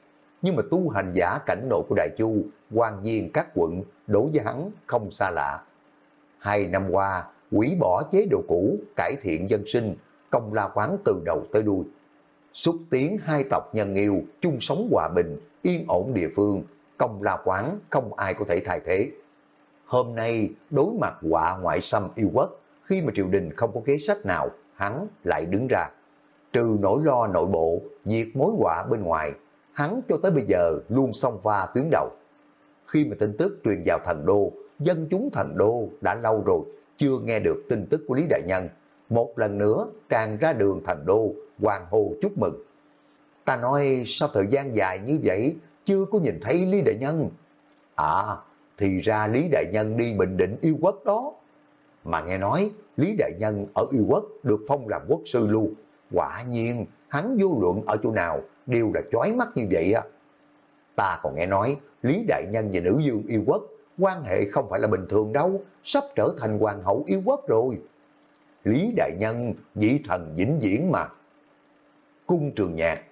Speaker 1: Nhưng mà tu hành giả cảnh nội của Đại Chu, quan viên các quận đối với hắn không xa lạ. Hai năm qua, quỷ bỏ chế độ cũ, cải thiện dân sinh, công la quán từ đầu tới đuôi. Xúc tiến hai tộc nhân yêu, chung sống hòa bình, yên ổn địa phương, công la quán không ai có thể thay thế. Hôm nay, đối mặt họa ngoại xâm yêu quốc, khi mà triều đình không có kế sách nào, hắn lại đứng ra. Trừ nỗi lo nội bộ, diệt mối họa bên ngoài, hắn cho tới bây giờ luôn song pha tuyến đầu. Khi mà tin tức truyền vào thần đô, dân chúng thần đô đã lâu rồi chưa nghe được tin tức của Lý Đại Nhân. Một lần nữa tràn ra đường thần đô, hoàng hồ chúc mừng. Ta nói sao thời gian dài như vậy chưa có nhìn thấy Lý Đại Nhân? À, thì ra Lý Đại Nhân đi Bình Định yêu quốc đó. Mà nghe nói Lý Đại Nhân ở yêu quốc được phong làm quốc sư luôn. Quả nhiên hắn vô luận ở chỗ nào đều là chói mắt như vậy á. Ta còn nghe nói Lý Đại Nhân và nữ dương yêu quốc quan hệ không phải là bình thường đâu, sắp trở thành hoàng hậu yêu quốc rồi. Lý Đại Nhân, dĩ thần vĩnh viễn mà. Cung trường nhạc,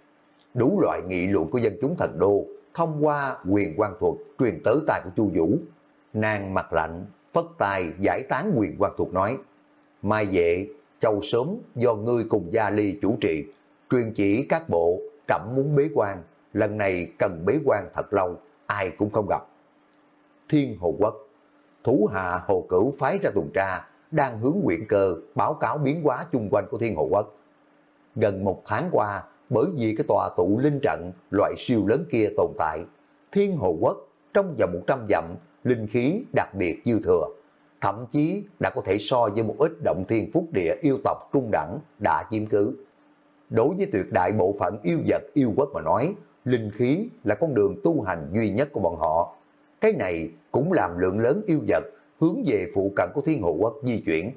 Speaker 1: đủ loại nghị luận của dân chúng thần đô thông qua quyền quan thuật truyền tới tai của Chu Vũ. Nàng mặt lạnh, phất tài giải tán quyền quan thuật nói, Mai vệ, châu sớm do ngươi cùng Gia Ly chủ trì, truyền chỉ các bộ, trẫm muốn bế quan, lần này cần bế quan thật lâu, ai cũng không gặp. Thiên Hồ Quốc Thủ hạ Hồ Cửu phái ra tuần tra, đang hướng nguyện cơ báo cáo biến hóa chung quanh của Thiên Hồ Quốc. Gần một tháng qua, bởi vì cái tòa tụ linh trận loại siêu lớn kia tồn tại, Thiên Hồ Quốc trong vòng 100 dặm, linh khí đặc biệt dư thừa, thậm chí đã có thể so với một ít động thiên phúc địa yêu tộc trung đẳng đã chiếm cứ. Đối với tuyệt đại bộ phận yêu vật yêu quốc mà nói, linh khí là con đường tu hành duy nhất của bọn họ. Cái này cũng làm lượng lớn yêu vật hướng về phụ cận của thiên hộ quốc di chuyển.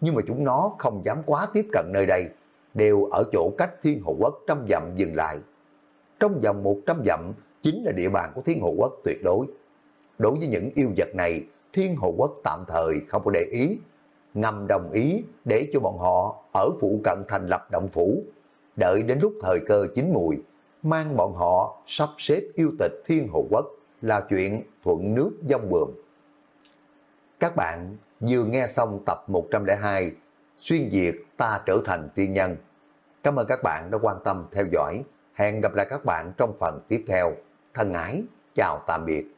Speaker 1: Nhưng mà chúng nó không dám quá tiếp cận nơi đây, đều ở chỗ cách thiên hộ quốc trăm dặm dừng lại. Trong vòng một trăm dặm chính là địa bàn của thiên hộ quốc tuyệt đối. Đối với những yêu vật này, thiên hộ quốc tạm thời không có để ý, ngầm đồng ý để cho bọn họ ở phụ cận thành lập động phủ. Đợi đến lúc thời cơ chín mùi, mang bọn họ sắp xếp yêu tịch thiên hồ quốc là chuyện thuận nước dông bườm. Các bạn vừa nghe xong tập 102 Xuyên Việt ta trở thành tiên nhân. Cảm ơn các bạn đã quan tâm theo dõi. Hẹn gặp lại các bạn trong phần tiếp theo. Thân ái, chào tạm biệt.